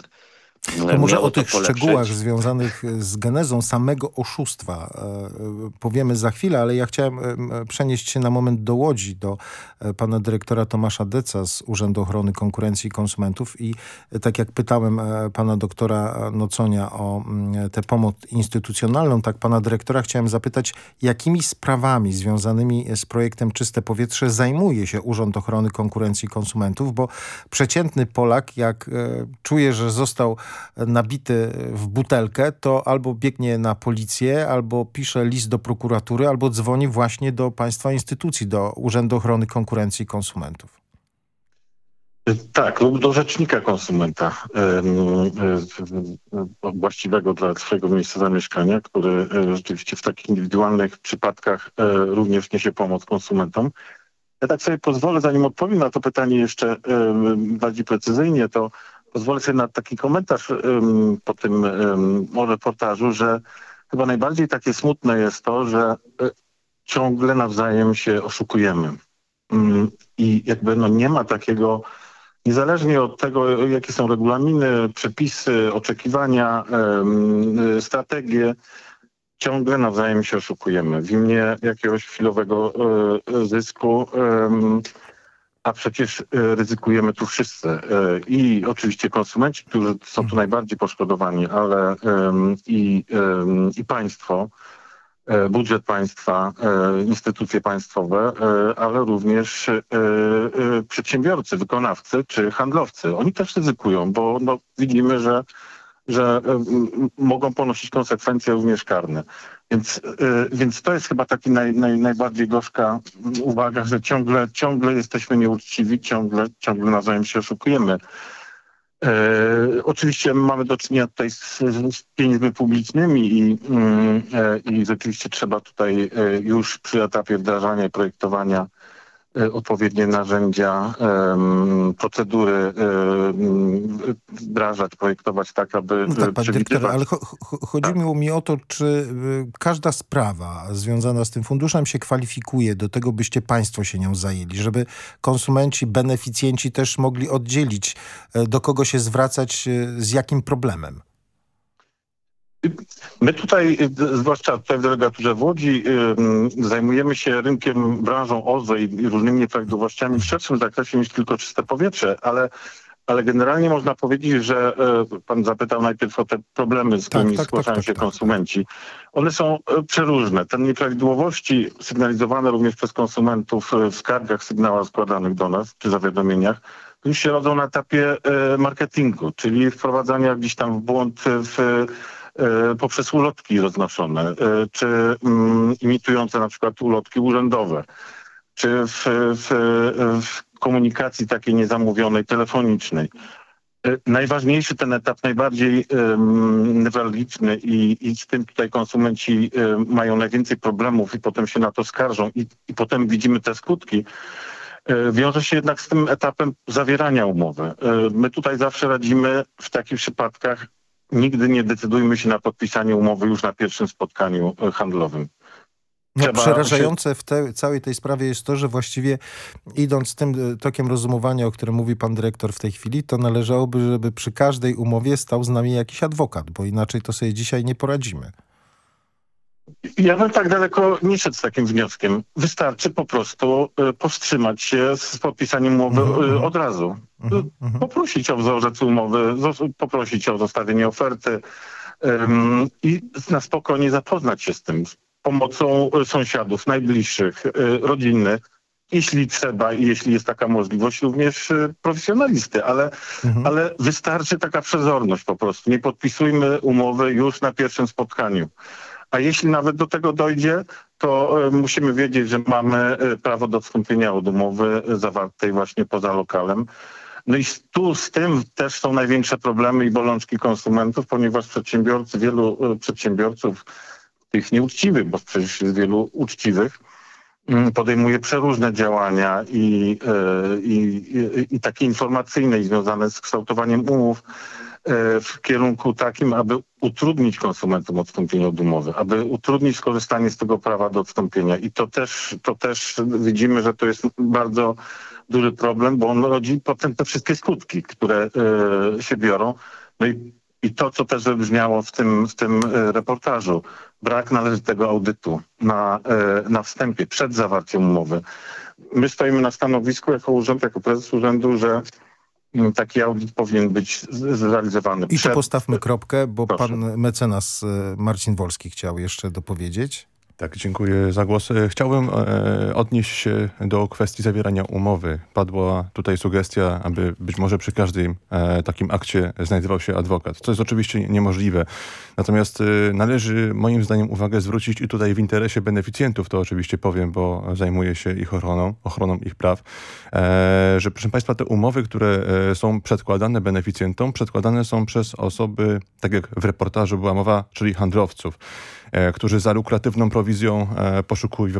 To może o tych szczegółach związanych z genezą samego oszustwa e, e, powiemy za chwilę, ale ja chciałem e, przenieść się na moment do Łodzi, do e, pana dyrektora Tomasza Deca z Urzędu Ochrony Konkurencji i Konsumentów i e, tak jak pytałem e, pana doktora Noconia o tę pomoc instytucjonalną, tak pana dyrektora chciałem zapytać, jakimi sprawami związanymi z projektem Czyste Powietrze zajmuje się Urząd Ochrony Konkurencji i Konsumentów, bo przeciętny Polak, jak e, czuje, że został nabity w butelkę, to albo biegnie na policję, albo pisze list do prokuratury, albo dzwoni właśnie do państwa instytucji, do Urzędu Ochrony Konkurencji i Konsumentów. Tak, lub do rzecznika konsumenta właściwego dla swojego miejsca zamieszkania, który e, rzeczywiście w takich indywidualnych przypadkach e, również niesie pomoc konsumentom. Ja tak sobie pozwolę, zanim odpowiem na to pytanie jeszcze bardziej precyzyjnie, to pozwolę sobie na taki komentarz em, po tym em, reportażu, że chyba najbardziej takie smutne jest to, że e, ciągle nawzajem się oszukujemy. Mm, I jakby no nie ma takiego, niezależnie od tego, jakie są regulaminy, przepisy, oczekiwania, y, strategie, ciągle nawzajem się oszukujemy w imię jakiegoś chwilowego e, zysku, a przecież e, ryzykujemy tu wszyscy. E, I oczywiście konsumenci, którzy są tu najbardziej poszkodowani, ale i, i państwo, e, budżet państwa, instytucje państwowe, ale również przedsiębiorcy, wykonawcy czy handlowcy. Oni też ryzykują, bo no, widzimy, że że e, mogą ponosić konsekwencje również karne. Więc, e, więc to jest chyba taki naj, naj, najbardziej gorzka uwaga, że ciągle, ciągle jesteśmy nieuczciwi, ciągle, ciągle nawzajem się oszukujemy. E, oczywiście mamy do czynienia tutaj z, z pieniędzmi publicznymi i, mm, e, i rzeczywiście trzeba tutaj e, już przy etapie wdrażania i projektowania odpowiednie narzędzia, procedury em, wdrażać, projektować tak, aby No tak, e, panie dyrektorze, ale cho cho chodziło mi o to, czy y, każda sprawa związana z tym funduszem się kwalifikuje do tego, byście państwo się nią zajęli, żeby konsumenci, beneficjenci też mogli oddzielić, do kogo się zwracać, z jakim problemem. My tutaj, y, zwłaszcza tutaj w delegaturze w Łodzi, ym, zajmujemy się rynkiem, branżą OZE i, różnymi nieprawidłowościami w szerszym zakresie niż tylko czyste powietrze, ale, ale generalnie można powiedzieć, że y, pan zapytał najpierw o te problemy, z którymi tak, zgłaszają tak, się tak, konsumenci. One są y, przeróżne. Te nieprawidłowości sygnalizowane również przez konsumentów y, w skargach, sygnałach składanych do nas czy zawiadomieniach, już się rodzą na etapie y, marketingu, czyli wprowadzania gdzieś tam w błąd w poprzez ulotki roznoszone, e, czy mm, imitujące na przykład ulotki urzędowe, czy w, w, w komunikacji takiej niezamówionej, telefonicznej. E, Najważniejszy ten etap, najbardziej newralgiczny i, i z tym tutaj konsumenci e, mają najwięcej problemów i potem się na to skarżą i, i potem widzimy te skutki, e, wiąże się jednak z tym etapem zawierania umowy. E, My tutaj zawsze radzimy w takich przypadkach nigdy nie decydujmy się na podpisanie umowy już na pierwszym spotkaniu e, handlowym. No, przerażające w te, całej tej sprawie jest to, że właściwie idąc tym e, tokiem rozumowania, o którym mówi pan dyrektor w tej chwili, to należałoby, żeby przy każdej umowie stał z nami jakiś adwokat, bo inaczej to sobie dzisiaj nie poradzimy. Ja bym tak daleko nie szedł z takim wnioskiem. Wystarczy po prostu e, powstrzymać się z podpisaniem umowy e, od razu. E, Poprosić o wzorzec umowy, poprosić o zostawienie oferty em, i na spokojnie zapoznać się z tym. Z pomocą e, sąsiadów, najbliższych, rodziny. Jeśli trzeba i jeśli jest taka możliwość, również profesjonalisty, ale, ale wystarczy taka przezorność po prostu. Nie podpisujmy umowy już na pierwszym spotkaniu. A jeśli nawet do tego dojdzie, to e, musimy wiedzieć, że mamy e, prawo do odstąpienia od umowy e, zawartej właśnie poza lokalem. No i tu z tym też są największe problemy i bolączki konsumentów, ponieważ przedsiębiorcy, wielu przedsiębiorców, tych nieuczciwych, bo przecież jest wielu uczciwych, mm, podejmuje przeróżne działania i, i, i, i takie informacyjne i związane z kształtowaniem umów, w kierunku takim, aby utrudnić konsumentom odstąpienie od umowy, aby utrudnić skorzystanie z tego prawa do odstąpienia. I to też, to też widzimy, że to jest bardzo duży problem, bo on rodzi potem te wszystkie skutki, które się biorą. No i, i to, co też wybrzmiało w tym, w tym reportażu, brak należytego audytu na, na wstępie, przed zawarciem umowy. My stoimy na stanowisku jako urząd, jako prezes urzędu, że taki audyt powinien być zrealizowany. I tu postawmy kropkę, bo Proszę. pan mecenas Marcin Wolski chciał jeszcze dopowiedzieć. Tak, dziękuję za głos. Chciałbym e, odnieść się do kwestii zawierania umowy. Padła tutaj sugestia, aby być może przy każdym e, takim akcie znajdował się adwokat, co jest oczywiście niemożliwe. Natomiast e, należy moim zdaniem uwagę zwrócić i tutaj w interesie beneficjentów, to oczywiście powiem, bo zajmuję się ich ochroną, ochroną ich praw, e, że proszę Państwa, te umowy, które e, są przedkładane beneficjentom, przedkładane są przez osoby, tak jak w reportażu była mowa, czyli handlowców którzy za lukratywną prowizją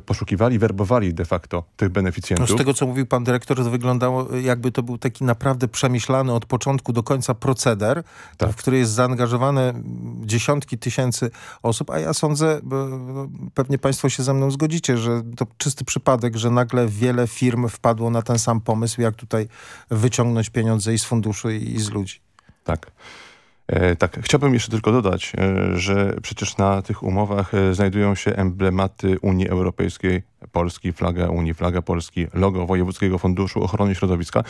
poszukiwali, werbowali de facto tych beneficjentów. No z tego, co mówił pan dyrektor, to wyglądało jakby to był taki naprawdę przemyślany od początku do końca proceder, tak. w który jest zaangażowane dziesiątki tysięcy osób, a ja sądzę, pewnie państwo się ze mną zgodzicie, że to czysty przypadek, że nagle wiele firm wpadło na ten sam pomysł, jak tutaj wyciągnąć pieniądze i z funduszu i z ludzi. Tak. E, tak, chciałbym jeszcze tylko dodać, e, że przecież na tych umowach e, znajdują się emblematy Unii Europejskiej, Polski, flaga Unii, flaga Polski, logo Wojewódzkiego Funduszu Ochrony Środowiska.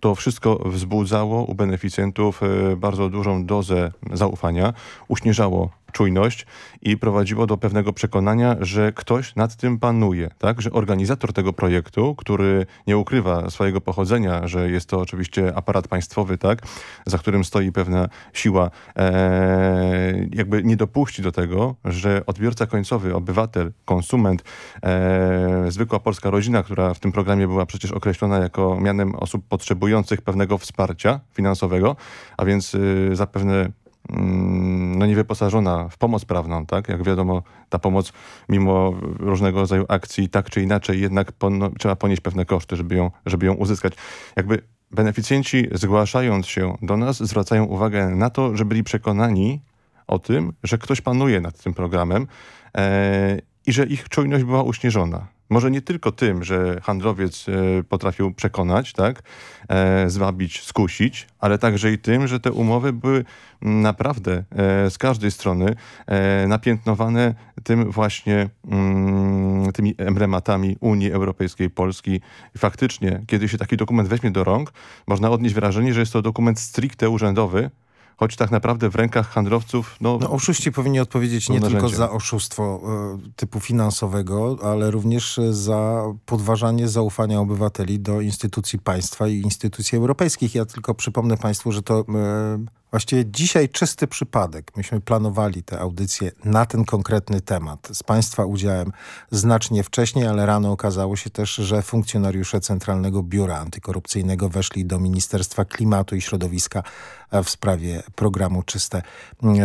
To wszystko wzbudzało u beneficjentów bardzo dużą dozę zaufania, uśmierzało czujność i prowadziło do pewnego przekonania, że ktoś nad tym panuje, tak? Że organizator tego projektu, który nie ukrywa swojego pochodzenia, że jest to oczywiście aparat państwowy, tak? Za którym stoi pewna siła, e, jakby nie dopuści do tego, że odbiorca końcowy, obywatel, konsument, e, zwykła polska rodzina, która w tym programie była przecież określona jako mianem osób potrzebujących pewnego wsparcia finansowego, a więc y, zapewne no niewyposażona w pomoc prawną, tak? Jak wiadomo, ta pomoc mimo różnego rodzaju akcji tak czy inaczej jednak trzeba ponieść pewne koszty, żeby ją, żeby ją uzyskać. Jakby beneficjenci zgłaszając się do nas zwracają uwagę na to, że byli przekonani o tym, że ktoś panuje nad tym programem e, i że ich czujność była uśnieżona. Może nie tylko tym, że handlowiec e, potrafił przekonać, tak, e, zwabić, skusić, ale także i tym, że te umowy były naprawdę e, z każdej strony napiętnowane tym właśnie mm, tymi emblematami Unii Europejskiej, Polski. Faktycznie, kiedy się taki dokument weźmie do rąk, można odnieść wrażenie, że jest to dokument stricte urzędowy, choć tak naprawdę w rękach handlowców... No, no oszuści powinni odpowiedzieć nie narzędzia. tylko za oszustwo y, typu finansowego, ale również za podważanie zaufania obywateli do instytucji państwa i instytucji europejskich. Ja tylko przypomnę państwu, że to y, Właściwie dzisiaj czysty przypadek. Myśmy planowali te audycje na ten konkretny temat z Państwa udziałem znacznie wcześniej, ale rano okazało się też, że funkcjonariusze Centralnego Biura Antykorupcyjnego weszli do Ministerstwa Klimatu i Środowiska w sprawie programu Czyste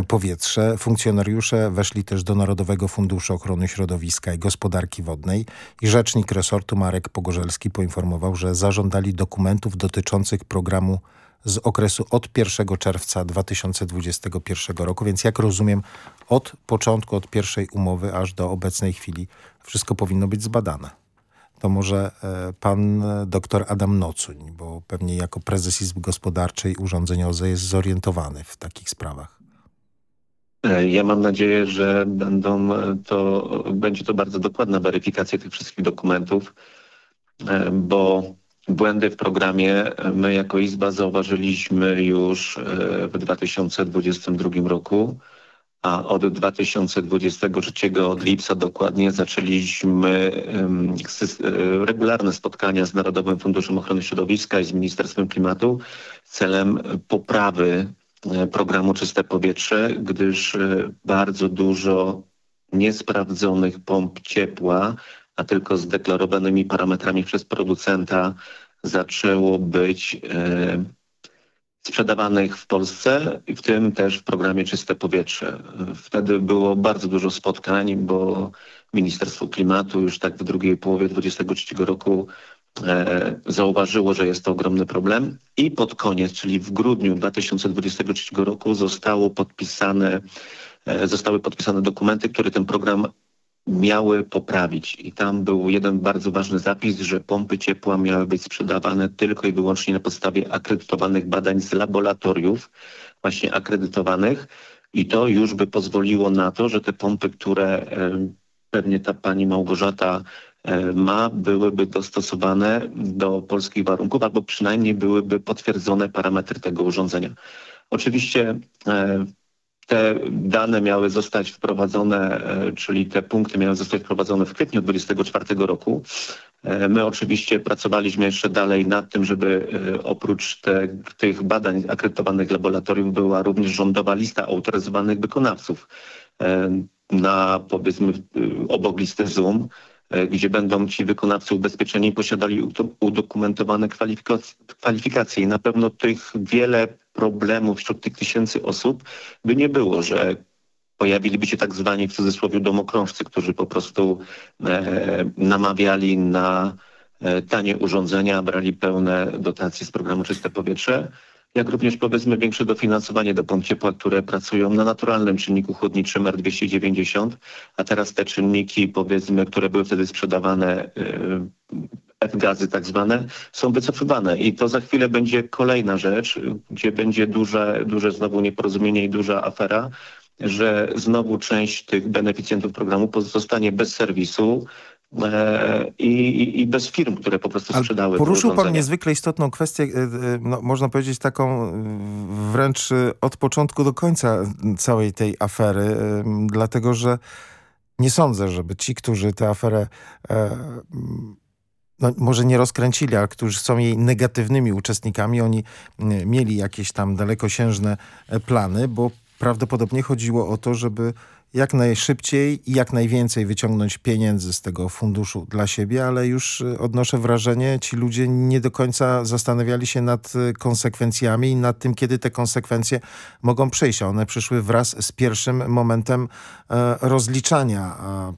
Powietrze. Funkcjonariusze weszli też do Narodowego Funduszu Ochrony Środowiska i Gospodarki Wodnej i rzecznik resortu Marek Pogorzelski poinformował, że zażądali dokumentów dotyczących programu z okresu od 1 czerwca 2021 roku, więc jak rozumiem od początku, od pierwszej umowy aż do obecnej chwili wszystko powinno być zbadane. To może e, pan doktor Adam Nocuń, bo pewnie jako prezes Izby Gospodarczej urządzeń OZE jest zorientowany w takich sprawach. E, ja mam nadzieję, że będą to, będzie to bardzo dokładna weryfikacja tych wszystkich dokumentów, e, bo Błędy w programie my jako Izba zauważyliśmy już e, w 2022 roku, a od 2023 od lipca dokładnie zaczęliśmy e, regularne spotkania z Narodowym Funduszem Ochrony Środowiska i z Ministerstwem Klimatu celem poprawy e, programu Czyste Powietrze, gdyż bardzo dużo niesprawdzonych pomp ciepła a tylko z deklarowanymi parametrami przez producenta zaczęło być e, sprzedawanych w Polsce, w tym też w programie Czyste Powietrze. Wtedy było bardzo dużo spotkań, bo Ministerstwo Klimatu już tak w drugiej połowie 2023 roku zauważyło, że jest to ogromny problem i pod koniec, czyli w grudniu 2023 roku zostało podpisane, zostały podpisane dokumenty, które ten program miały poprawić. I tam był jeden bardzo ważny zapis, że pompy ciepła miały być sprzedawane tylko i wyłącznie na podstawie akredytowanych badań z laboratoriów, właśnie akredytowanych. I to już by pozwoliło na to, że te pompy, które pewnie ta pani Małgorzata ma, byłyby dostosowane do polskich warunków, albo przynajmniej byłyby potwierdzone parametry tego urządzenia. Oczywiście te dane miały zostać wprowadzone, czyli te punkty miały zostać wprowadzone w kwietniu 2024 roku. My oczywiście pracowaliśmy jeszcze dalej nad tym, żeby oprócz te, tych badań akredytowanych laboratoriów była również rządowa lista autoryzowanych wykonawców na powiedzmy obok listy ZUM, gdzie będą ci wykonawcy ubezpieczeni posiadali udokumentowane kwalifikacje. I na pewno tych wiele problemów wśród tych tysięcy osób by nie było, że pojawiliby się tak zwani w cudzysłowie domokrążcy, którzy po prostu e, namawiali na e, tanie urządzenia, brali pełne dotacje z programu Czyste Powietrze, jak również powiedzmy większe dofinansowanie do pomp ciepła, które pracują na naturalnym czynniku chłodniczym R290, a teraz te czynniki powiedzmy, które były wtedy sprzedawane F-gazy tak zwane, są wycofywane. I to za chwilę będzie kolejna rzecz, gdzie będzie duże, duże znowu nieporozumienie i duża afera, że znowu część tych beneficjentów programu pozostanie bez serwisu, e, i, i, bez firm, które po prostu sprzedały. Poruszył pan niezwykle istotną kwestię, e, e, no, można powiedzieć taką wręcz od początku do końca całej tej afery, dlatego że nie sądzę, żeby ci, którzy tę aferę no, może nie rozkręcili, ale którzy są jej negatywnymi uczestnikami, oni mieli jakieś tam dalekosiężne plany, bo prawdopodobnie chodziło o to, żeby jak najszybciej i jak najwięcej wyciągnąć pieniędzy z tego funduszu dla siebie, ale już y, odnoszę wrażenie, ci ludzie nie do końca zastanawiali się nad y, konsekwencjami i nad tym, kiedy te konsekwencje mogą przyjść. One przyszły wraz z pierwszym momentem e, rozliczania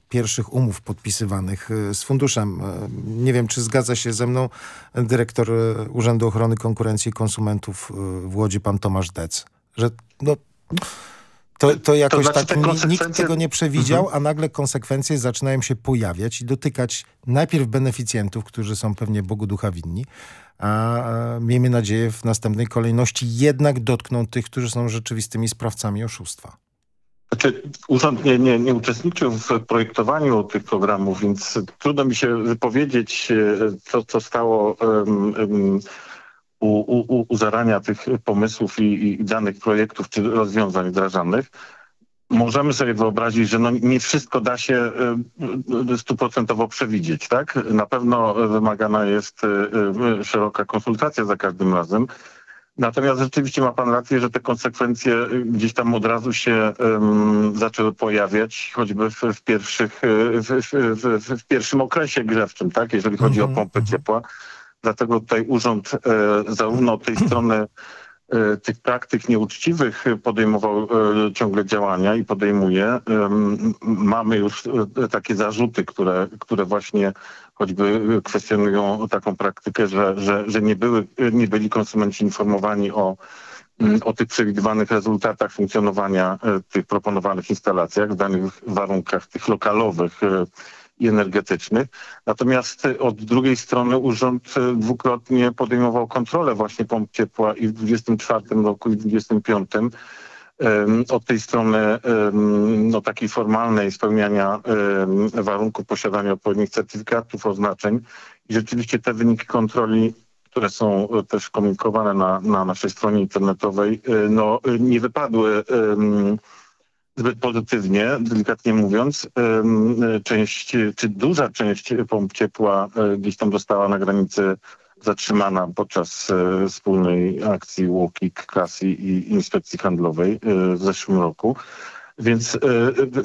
pierwszych umów podpisywanych y, z funduszem. E, nie wiem, czy zgadza się ze mną dyrektor Urzędu Ochrony Konkurencji i Konsumentów w Łodzi, pan Tomasz Dec, że no to, to jakoś to znaczy tak konsekwencje... nikt tego nie przewidział, mhm. a nagle konsekwencje zaczynają się pojawiać i dotykać najpierw beneficjentów, którzy są pewnie Bogu ducha winni, a miejmy nadzieję w następnej kolejności jednak dotkną tych, którzy są rzeczywistymi sprawcami oszustwa. Znaczy, urząd nie, nie, nie uczestniczył w projektowaniu tych programów, więc trudno mi się wypowiedzieć, e, co, co stało um, um, u, u, u zarania tych pomysłów i, i danych projektów czy rozwiązań wdrażanych, możemy sobie wyobrazić, że no nie wszystko da się y, stuprocentowo przewidzieć. tak? Na pewno wymagana jest y, szeroka konsultacja za każdym razem. Natomiast rzeczywiście ma pan rację, że te konsekwencje gdzieś tam od razu się um, zaczęły pojawiać, choćby w, w pierwszych, w, w, w, pierwszym okresie grzewczym, tak? jeżeli chodzi o pompy ciepła. Dlatego tutaj urząd e, zarówno tej strony e, tych praktyk nieuczciwych podejmował e, ciągle działania i podejmuje. Mamy już takie zarzuty, które, które właśnie choćby kwestionują taką praktykę, że, że, że nie, były, nie byli konsumenci informowani o, o tych przewidywanych rezultatach funkcjonowania tych proponowanych instalacjach w danych warunkach tych lokalowych i energetycznych. Natomiast e, od drugiej strony urząd e, dwukrotnie podejmował kontrolę właśnie pomp ciepła i w 24 roku i w 25 od tej strony no, takiej formalnej spełniania warunków posiadania odpowiednich certyfikatów, oznaczeń. I rzeczywiście te wyniki kontroli, które są e, też komunikowane na, na naszej stronie internetowej, no, nie wypadły zbyt pozytywnie, delikatnie mówiąc. Część, czy duża część pomp ciepła e, gdzieś tam została na granicy zatrzymana podczas e, wspólnej akcji WOKIK, KASI i Inspekcji Handlowej e, w zeszłym roku. Więc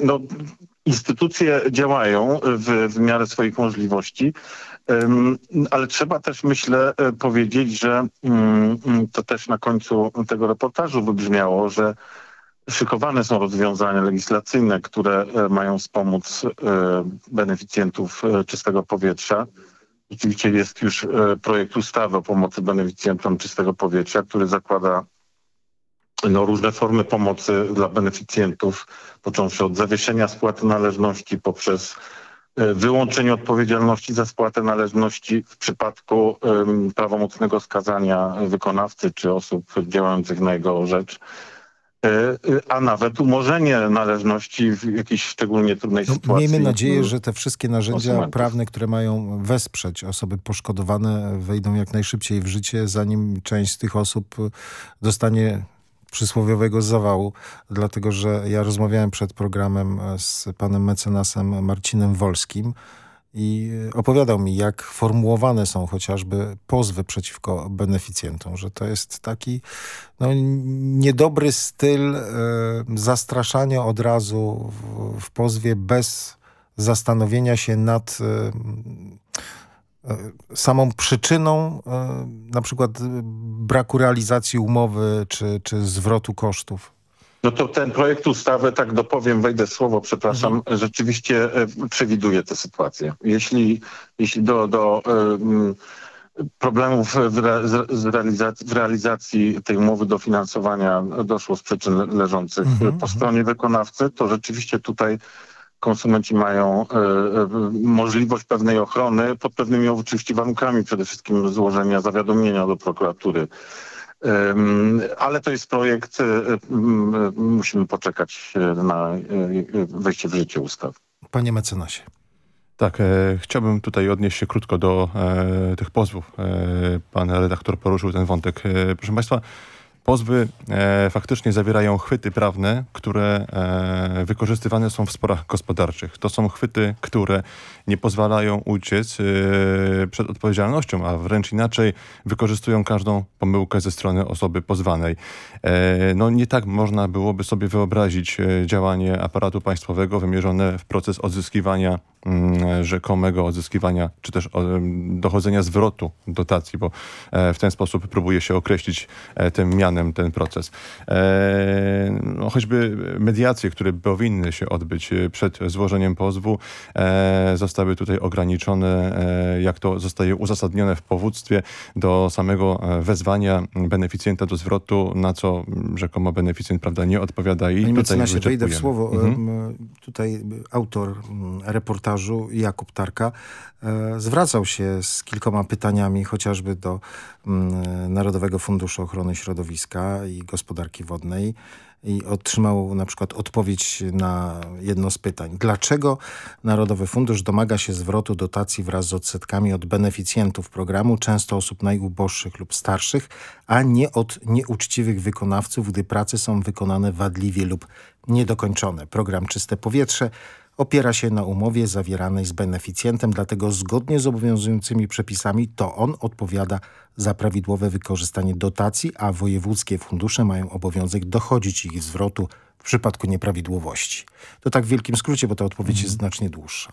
no, instytucje działają w, w miarę swoich możliwości, ale trzeba też, myślę, powiedzieć, że mm, to też na końcu tego reportażu wybrzmiało, że Szykowane są rozwiązania legislacyjne, które e, mają wspomóc e, beneficjentów e, czystego powietrza. Rzeczywiście jest już projekt ustawy o pomocy beneficjentom czystego powietrza, który zakłada no, różne formy pomocy dla beneficjentów, począwszy od zawieszenia spłaty należności poprzez wyłączenie odpowiedzialności za spłatę należności w przypadku prawomocnego skazania wykonawcy czy osób działających na jego rzecz a nawet umorzenie należności w jakiejś szczególnie trudnej no, sytuacji. Miejmy nadzieję, że te wszystkie narzędzia prawne, które mają wesprzeć osoby poszkodowane, wejdą jak najszybciej w życie, zanim część z tych osób dostanie przysłowiowego zawału, dlatego że ja rozmawiałem przed programem z panem mecenasem Marcinem Wolskim i opowiadał mi, jak formułowane są chociażby pozwy przeciwko beneficjentom, że to jest taki no, niedobry styl e, zastraszania od razu w, w pozwie bez zastanowienia się nad e, samą przyczyną e, na przykład braku realizacji umowy czy, czy zwrotu kosztów? No to ten projekt ustawy, tak dopowiem, wejdę słowo, przepraszam, mhm. rzeczywiście e, przewiduje tę sytuację. Jeśli, jeśli do, do um, problemów w, re, z realizacji, w realizacji tej umowy dofinansowania doszło z przyczyn leżących mhm. po stronie wykonawcy, to rzeczywiście tutaj konsumenci mają e, e, możliwość pewnej ochrony pod pewnymi oczywiście warunkami, przede wszystkim złożenia zawiadomienia do prokuratury. Ale to jest projekt, e, musimy poczekać na wejście w życie ustawy. Panie mecenasie. Tak, e, chciałbym tutaj odnieść się krótko do e, tych pozwów. E, pan redaktor poruszył ten wątek. E, proszę Państwa, Pozwy e, faktycznie zawierają chwyty prawne, które e, wykorzystywane są w sporach gospodarczych. To są chwyty, które nie pozwalają uciec e, przed odpowiedzialnością, a wręcz inaczej wykorzystują każdą pomyłkę ze strony osoby pozwanej. E, no nie tak można byłoby sobie wyobrazić e, działanie aparatu państwowego wymierzone w proces odzyskiwania rzekomego odzyskiwania, czy też dochodzenia zwrotu dotacji, bo e, w ten sposób próbuje się określić tym mianem ten proces. E, no, choćby mediacje, które powinny się odbyć e, przed złożeniem pozwu, e, zostały tutaj ograniczone, e, jak to zostaje uzasadnione w powództwie do samego e, wezwania beneficjenta do zwrotu, na co rzekomo beneficjent prawda, nie odpowiada i Panie tutaj mecenasie, wejdę w słowo. Mhm. Tutaj autor reportażu Jakub Tarka E, zwracał się z kilkoma pytaniami chociażby do mm, Narodowego Funduszu Ochrony Środowiska i Gospodarki Wodnej i otrzymał na przykład odpowiedź na jedno z pytań. Dlaczego Narodowy Fundusz domaga się zwrotu dotacji wraz z odsetkami od beneficjentów programu, często osób najuboższych lub starszych, a nie od nieuczciwych wykonawców, gdy prace są wykonane wadliwie lub niedokończone? Program Czyste Powietrze opiera się na umowie zawieranej z beneficjentem, dlatego zgodnie z obowiązującymi przepisami to on odpowiada za prawidłowe wykorzystanie dotacji, a wojewódzkie fundusze mają obowiązek dochodzić ich zwrotu w przypadku nieprawidłowości. To tak w wielkim skrócie, bo ta odpowiedź mhm. jest znacznie dłuższa.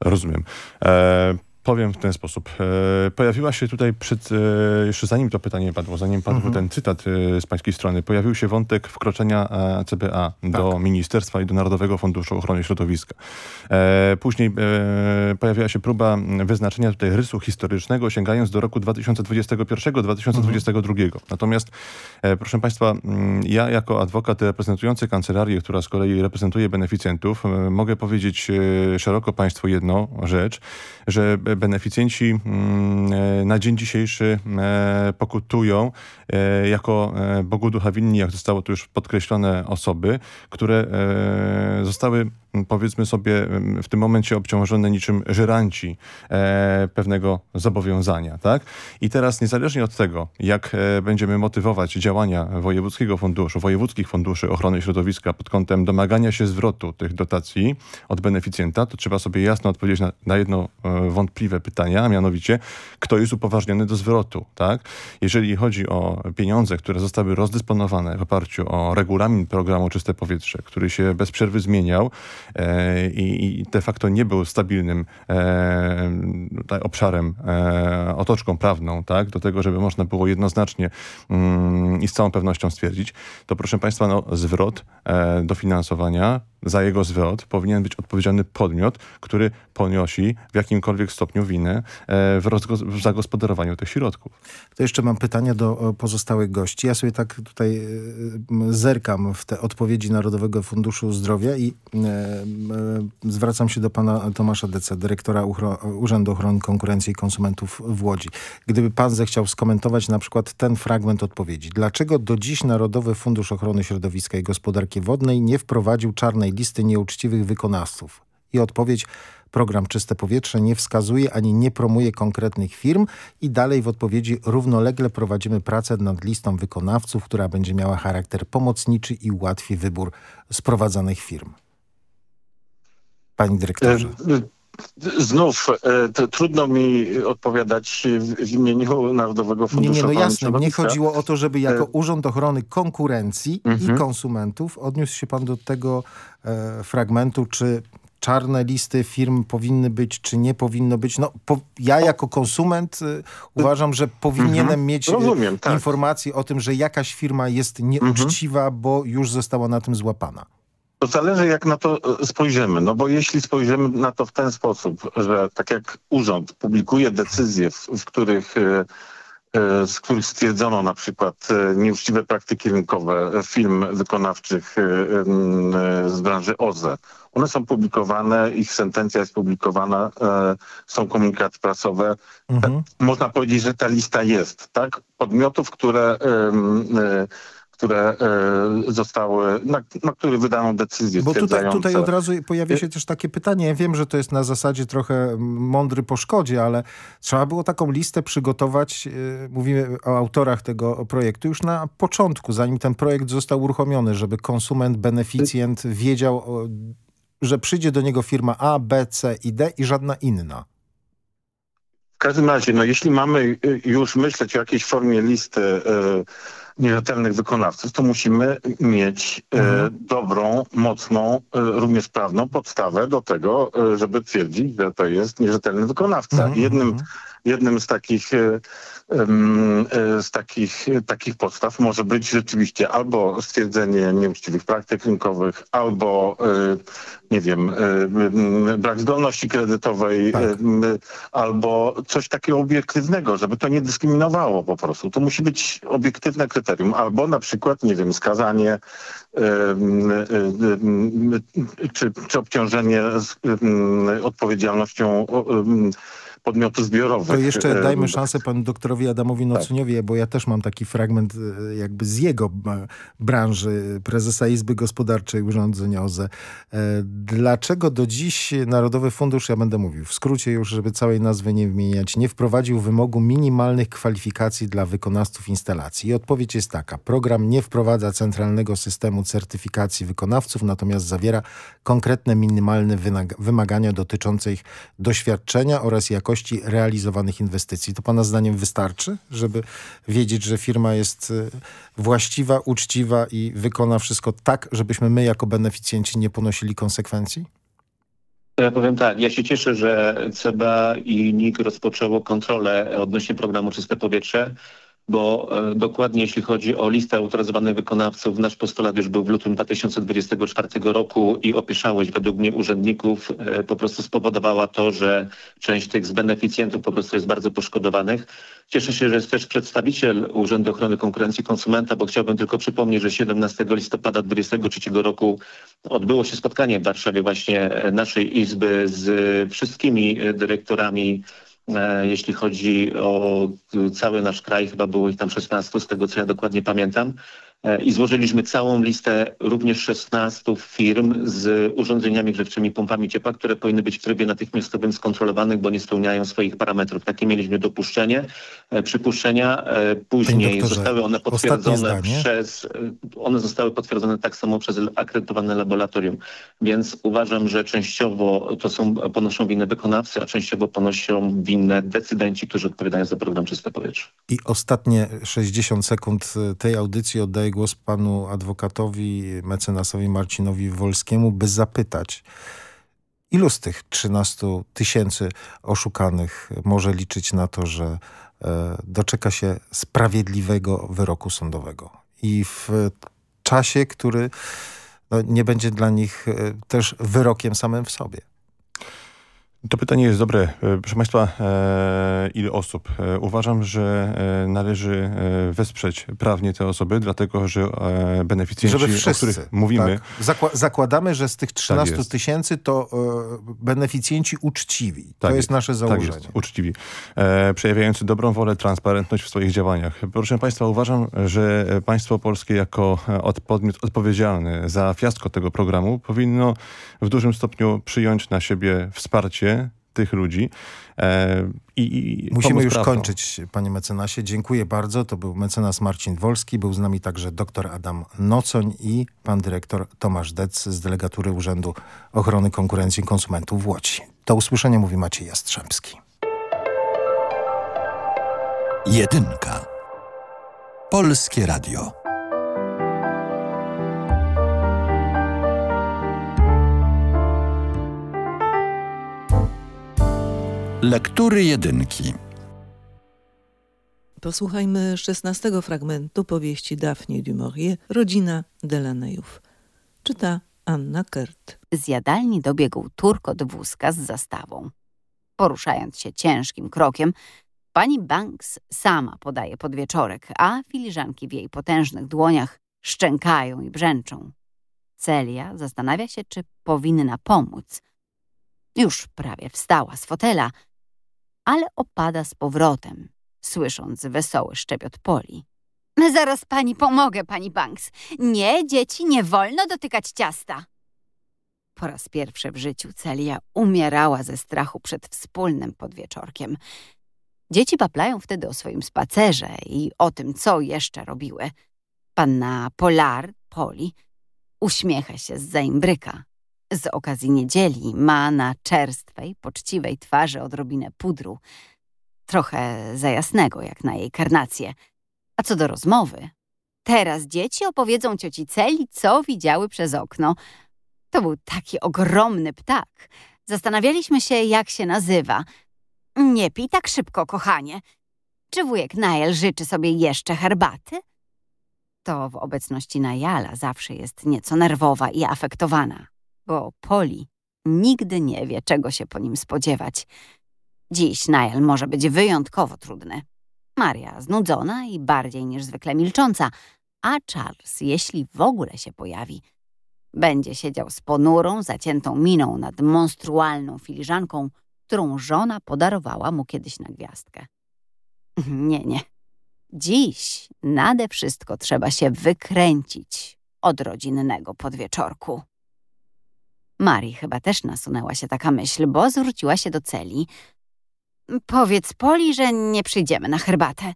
Rozumiem. E Powiem w ten sposób. E, pojawiła się tutaj, przed, e, jeszcze zanim to pytanie padło, zanim padł mhm. ten cytat e, z pańskiej strony, pojawił się wątek wkroczenia CBA tak. do Ministerstwa i do Narodowego Funduszu Ochrony Środowiska. Później pojawiła się próba wyznaczenia tutaj rysu historycznego, sięgając do roku 2021-2022. Mhm. Natomiast, proszę Państwa, ja jako adwokat reprezentujący kancelarię, która z kolei reprezentuje beneficjentów, mogę powiedzieć szeroko Państwu jedną rzecz, że beneficjenci mm, e, na dzień dzisiejszy e, pokutują e, jako Bogu ducha winni, jak zostało tu już podkreślone, osoby, które zostały powiedzmy sobie w tym momencie obciążone niczym żyranci e, pewnego zobowiązania. Tak? I teraz niezależnie od tego, jak e, będziemy motywować działania wojewódzkiego funduszu, wojewódzkich funduszy ochrony środowiska pod kątem domagania się zwrotu tych dotacji od beneficjenta, to trzeba sobie jasno odpowiedzieć na, na jedno e, wątpliwe pytanie, a mianowicie, kto jest upoważniony do zwrotu. Tak? Jeżeli chodzi o pieniądze, które zostały rozdysponowane w oparciu o regulamin programu Czyste Powietrze, który się bez przerwy zmieniał, E, i de facto nie był stabilnym e, obszarem, e, otoczką prawną, tak, do tego, żeby można było jednoznacznie mm, i z całą pewnością stwierdzić, to proszę Państwa, no, zwrot dofinansowania za jego zwrot powinien być odpowiedzialny podmiot, który ponosi w jakimkolwiek stopniu winę w, w zagospodarowaniu tych środków. To jeszcze mam pytania do pozostałych gości. Ja sobie tak tutaj zerkam w te odpowiedzi Narodowego Funduszu Zdrowia i zwracam się do pana Tomasza Deca, dyrektora Urzędu Ochrony Konkurencji i Konsumentów w Łodzi. Gdyby pan zechciał skomentować na przykład ten fragment odpowiedzi. Dlaczego do dziś Narodowy Fundusz Ochrony Środowiska i Gospodarki Wodnej nie wprowadził czarnej listy nieuczciwych wykonawców? I odpowiedź program Czyste Powietrze nie wskazuje ani nie promuje konkretnych firm i dalej w odpowiedzi równolegle prowadzimy pracę nad listą wykonawców, która będzie miała charakter pomocniczy i ułatwi wybór sprowadzanych firm. Panie dyrektorze. Znów e, trudno mi odpowiadać w, w imieniu Narodowego Funduszu Nie, nie no jasne. Mnie chodziło o to, żeby jako E, Urząd Ochrony Konkurencji Mhm. i Konsumentów odniósł się pan do tego e, fragmentu, czy czarne listy firm powinny być, czy nie powinno być. No, po, ja jako konsument y, uważam, że powinienem Mhm. mieć Rozumiem, tak. informację o tym, że jakaś firma jest nieuczciwa, bo już została na tym złapana. To zależy jak na to e, spojrzymy, no bo jeśli spojrzymy na to w ten sposób, że tak jak urząd publikuje decyzje, w, w których e, e, z których stwierdzono na przykład nieuczciwe praktyki rynkowe firm wykonawczych z branży OZE. One są publikowane, ich sentencja jest publikowana, są komunikaty prasowe. Można powiedzieć, że ta lista jest, tak? Podmiotów, które, które e, zostały, na, na które wydano decyzję Bo tutaj, tutaj od razu pojawia się też takie pytanie. Ja wiem, że to jest na zasadzie trochę mądry po szkodzie, ale trzeba było taką listę przygotować, yy, mówimy o autorach tego projektu, już na początku, zanim ten projekt został uruchomiony, żeby konsument, beneficjent wiedział, że przyjdzie do niego firma A, B, C i D i żadna inna. W każdym razie, no jeśli mamy y, już myśleć o jakiejś formie listy y, nierzetelnych wykonawców, to musimy mieć y, dobrą, mocną, y, również prawną podstawę do tego, y, żeby twierdzić, że to jest nierzetelny wykonawca. I Jednym, jednym z takich z takich, takich podstaw może być rzeczywiście albo stwierdzenie nieuczciwych praktyk rynkowych, albo y, nie wiem, y, brak zdolności kredytowej, y, albo coś takiego obiektywnego, żeby to nie dyskryminowało po prostu. To musi być obiektywne kryterium, albo na przykład, nie wiem, skazanie czy, czy obciążenie z, odpowiedzialnością podmiotów zbiorowych. To jeszcze Y, dajmy szansę panu doktorowi Adamowi Nocuniowi, bo ja też mam taki fragment e, jakby z jego e, branży, prezesa Izby Gospodarczej Urządzeń OZE. E, Dlaczego do dziś Narodowy Fundusz, ja będę mówił w skrócie już, żeby całej nazwy nie wymieniać, nie wprowadził wymogu minimalnych kwalifikacji dla wykonawców instalacji? I odpowiedź jest taka. Program nie wprowadza centralnego systemu certyfikacji wykonawców, natomiast zawiera konkretne minimalne wymagania dotyczące ich doświadczenia oraz jakości realizowanych inwestycji. To pana zdaniem wystarczy, żeby wiedzieć, że firma jest y, właściwa, uczciwa i wykona wszystko tak, żebyśmy my jako beneficjenci nie ponosili konsekwencji? Ja powiem tak, ja się cieszę, że CBA i NIK rozpoczęło kontrolę odnośnie programu Czyste Powietrze, bo e, dokładnie jeśli chodzi o listę autoryzowanych wykonawców, nasz postulat już był w lutym 2024 roku i opieszałość według mnie urzędników e, po prostu spowodowała to, że część tych z beneficjentów po prostu jest bardzo poszkodowanych. Cieszę się, że jest też przedstawiciel Urzędu Ochrony Konkurencji Konsumenta, bo chciałbym tylko przypomnieć, że 17 listopada 2023 roku odbyło się spotkanie w Warszawie właśnie e, naszej Izby z wszystkimi e, dyrektorami Jeśli chodzi o y, cały nasz kraj, chyba było ich tam 16, z tego co ja dokładnie pamiętam. E, I złożyliśmy całą listę również 16 firm z urządzeniami grzewczymi, pompami ciepła, które powinny być w trybie natychmiastowym skontrolowanych, bo nie spełniają swoich parametrów. Takie mieliśmy dopuszczenie, e, przypuszczenia. e, Później doktorze, zostały one potwierdzone przez, one zostały potwierdzone tak samo przez akredytowane laboratorium. Więc uważam, że częściowo to są, ponoszą winę wykonawcy, a częściowo ponoszą winę decydenci, którzy odpowiadają za program Czyste Powietrze. I ostatnie 60 sekund tej audycji oddaję głos panu adwokatowi, mecenasowi Marcinowi Wolskiemu, by zapytać, ilu z tych 13 tysięcy oszukanych może liczyć na to, że e, doczeka się sprawiedliwego wyroku sądowego. I w czasie, który no, nie będzie dla nich e, też wyrokiem samym w sobie. To pytanie jest dobre. E, proszę Państwa, e, ile osób? E, uważam, że należy wesprzeć prawnie te osoby, dlatego że beneficjenci, Żeby o wszyscy, których mówimy... Tak. Zakła zakładamy, że z tych 13 jest. tysięcy to beneficjenci uczciwi. to Tak jest, nasze założenie. Tak jest, uczciwi. Przejawiający dobrą wolę, transparentność w swoich działaniach. Proszę Państwa, uważam, że państwo polskie jako od, podmiot odpowiedzialny za fiasko tego programu powinno w dużym stopniu przyjąć na siebie wsparcie tych ludzi e, i, i Musimy już kończyć, panie mecenasie. Dziękuję bardzo. To był mecenas Marcin Wolski. Był z nami także dr Adam Nocoń i pan dyrektor Tomasz Dec z delegatury Urzędu Ochrony Konkurencji i Konsumentów w Łodzi. Do usłyszenia mówi Maciej Jastrzębski. Jedynka. Polskie Radio. Lektury jedynki. Posłuchajmy szesnastego fragmentu powieści Daphne du Maurier, Rodzina Delaneyów. Czyta Anna Kert. Z jadalni dobiegł turkot wózka z zastawą. Poruszając się ciężkim krokiem, pani Banks sama podaje podwieczorek, a filiżanki w jej potężnych dłoniach szczękają i brzęczą. Celia zastanawia się, czy powinna pomóc. Już prawie wstała z fotela, ale opada z powrotem, słysząc wesoły szczepiot Poli. Zaraz pani pomogę, pani Banks. Nie, dzieci, nie wolno dotykać ciasta. Po raz pierwszy w życiu Celia umierała ze strachu przed wspólnym podwieczorkiem. Dzieci paplają wtedy o swoim spacerze i o tym, co jeszcze robiły. Panna Polar, Poli, uśmiecha się z zaimbryka. Z okazji niedzieli ma na czerstwej, poczciwej twarzy odrobinę pudru. Trochę za jasnego, jak na jej karnację. A co do rozmowy, teraz dzieci opowiedzą cioci Celi, co widziały przez okno. To był taki ogromny ptak. Zastanawialiśmy się, jak się nazywa. Nie pij tak szybko, kochanie. Czy wujek Nael życzy sobie jeszcze herbaty? To w obecności Najala zawsze jest nieco nerwowa i afektowana, bo Poli nigdy nie wie, czego się po nim spodziewać. Dziś Najal może być wyjątkowo trudny. Maria znudzona i bardziej niż zwykle milcząca, a Charles, jeśli w ogóle się pojawi, będzie siedział z ponurą, zaciętą miną nad monstrualną filiżanką, którą żona podarowała mu kiedyś na gwiazdkę. Nie, nie. Dziś nade wszystko trzeba się wykręcić od rodzinnego podwieczorku. Marii chyba też nasunęła się taka myśl, bo zwróciła się do Celi. Powiedz Poli, że nie przyjdziemy na herbatę.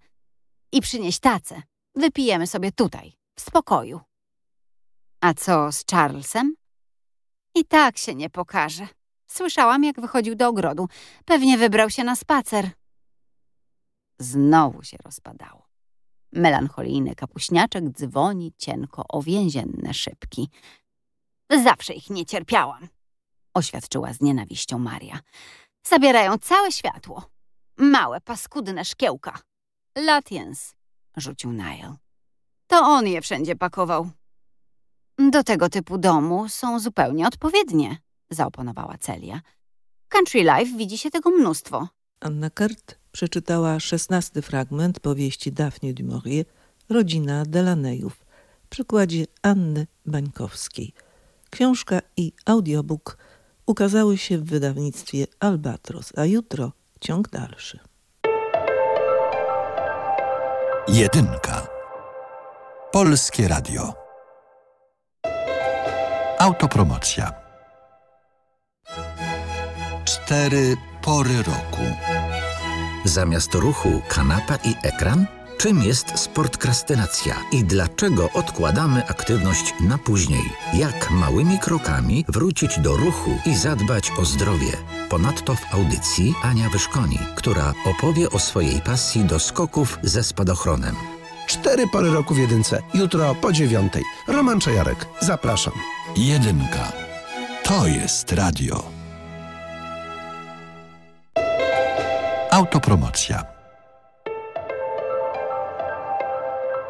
I przynieś tacę. Wypijemy sobie tutaj, w spokoju. A co z Charlesem? I tak się nie pokaże. Słyszałam, jak wychodził do ogrodu. Pewnie wybrał się na spacer. Znowu się rozpadało. Melancholijny kapuśniaczek dzwoni cienko o więzienne szybki. Zawsze ich nie cierpiałam, oświadczyła z nienawiścią Maria. Zabierają całe światło. Małe, paskudne szkiełka. Latiens, rzucił Niall. To on je wszędzie pakował. Do tego typu domu są zupełnie odpowiednie, zaoponowała Celia. W Country Life widzi się tego mnóstwo. Anna Kert przeczytała szesnasty fragment powieści Daphne du Maurier, Rodzina Delaneyów, w przykładzie Anny Bańkowskiej. Książka i audiobook ukazały się w wydawnictwie Albatros, a jutro ciąg dalszy. Jedynka. Polskie Radio. Autopromocja. Cztery pory roku. Zamiast ruchu kanapa i ekran? Czym jest sportkrastynacja i dlaczego odkładamy aktywność na później? Jak małymi krokami wrócić do ruchu i zadbać o zdrowie? Ponadto w audycji Ania Wyszkoni, która opowie o swojej pasji do skoków ze spadochronem. Cztery pory roku w jedynce. Jutro po dziewiątej. Roman Czajarek. Zapraszam. Jedynka. To jest radio. Autopromocja.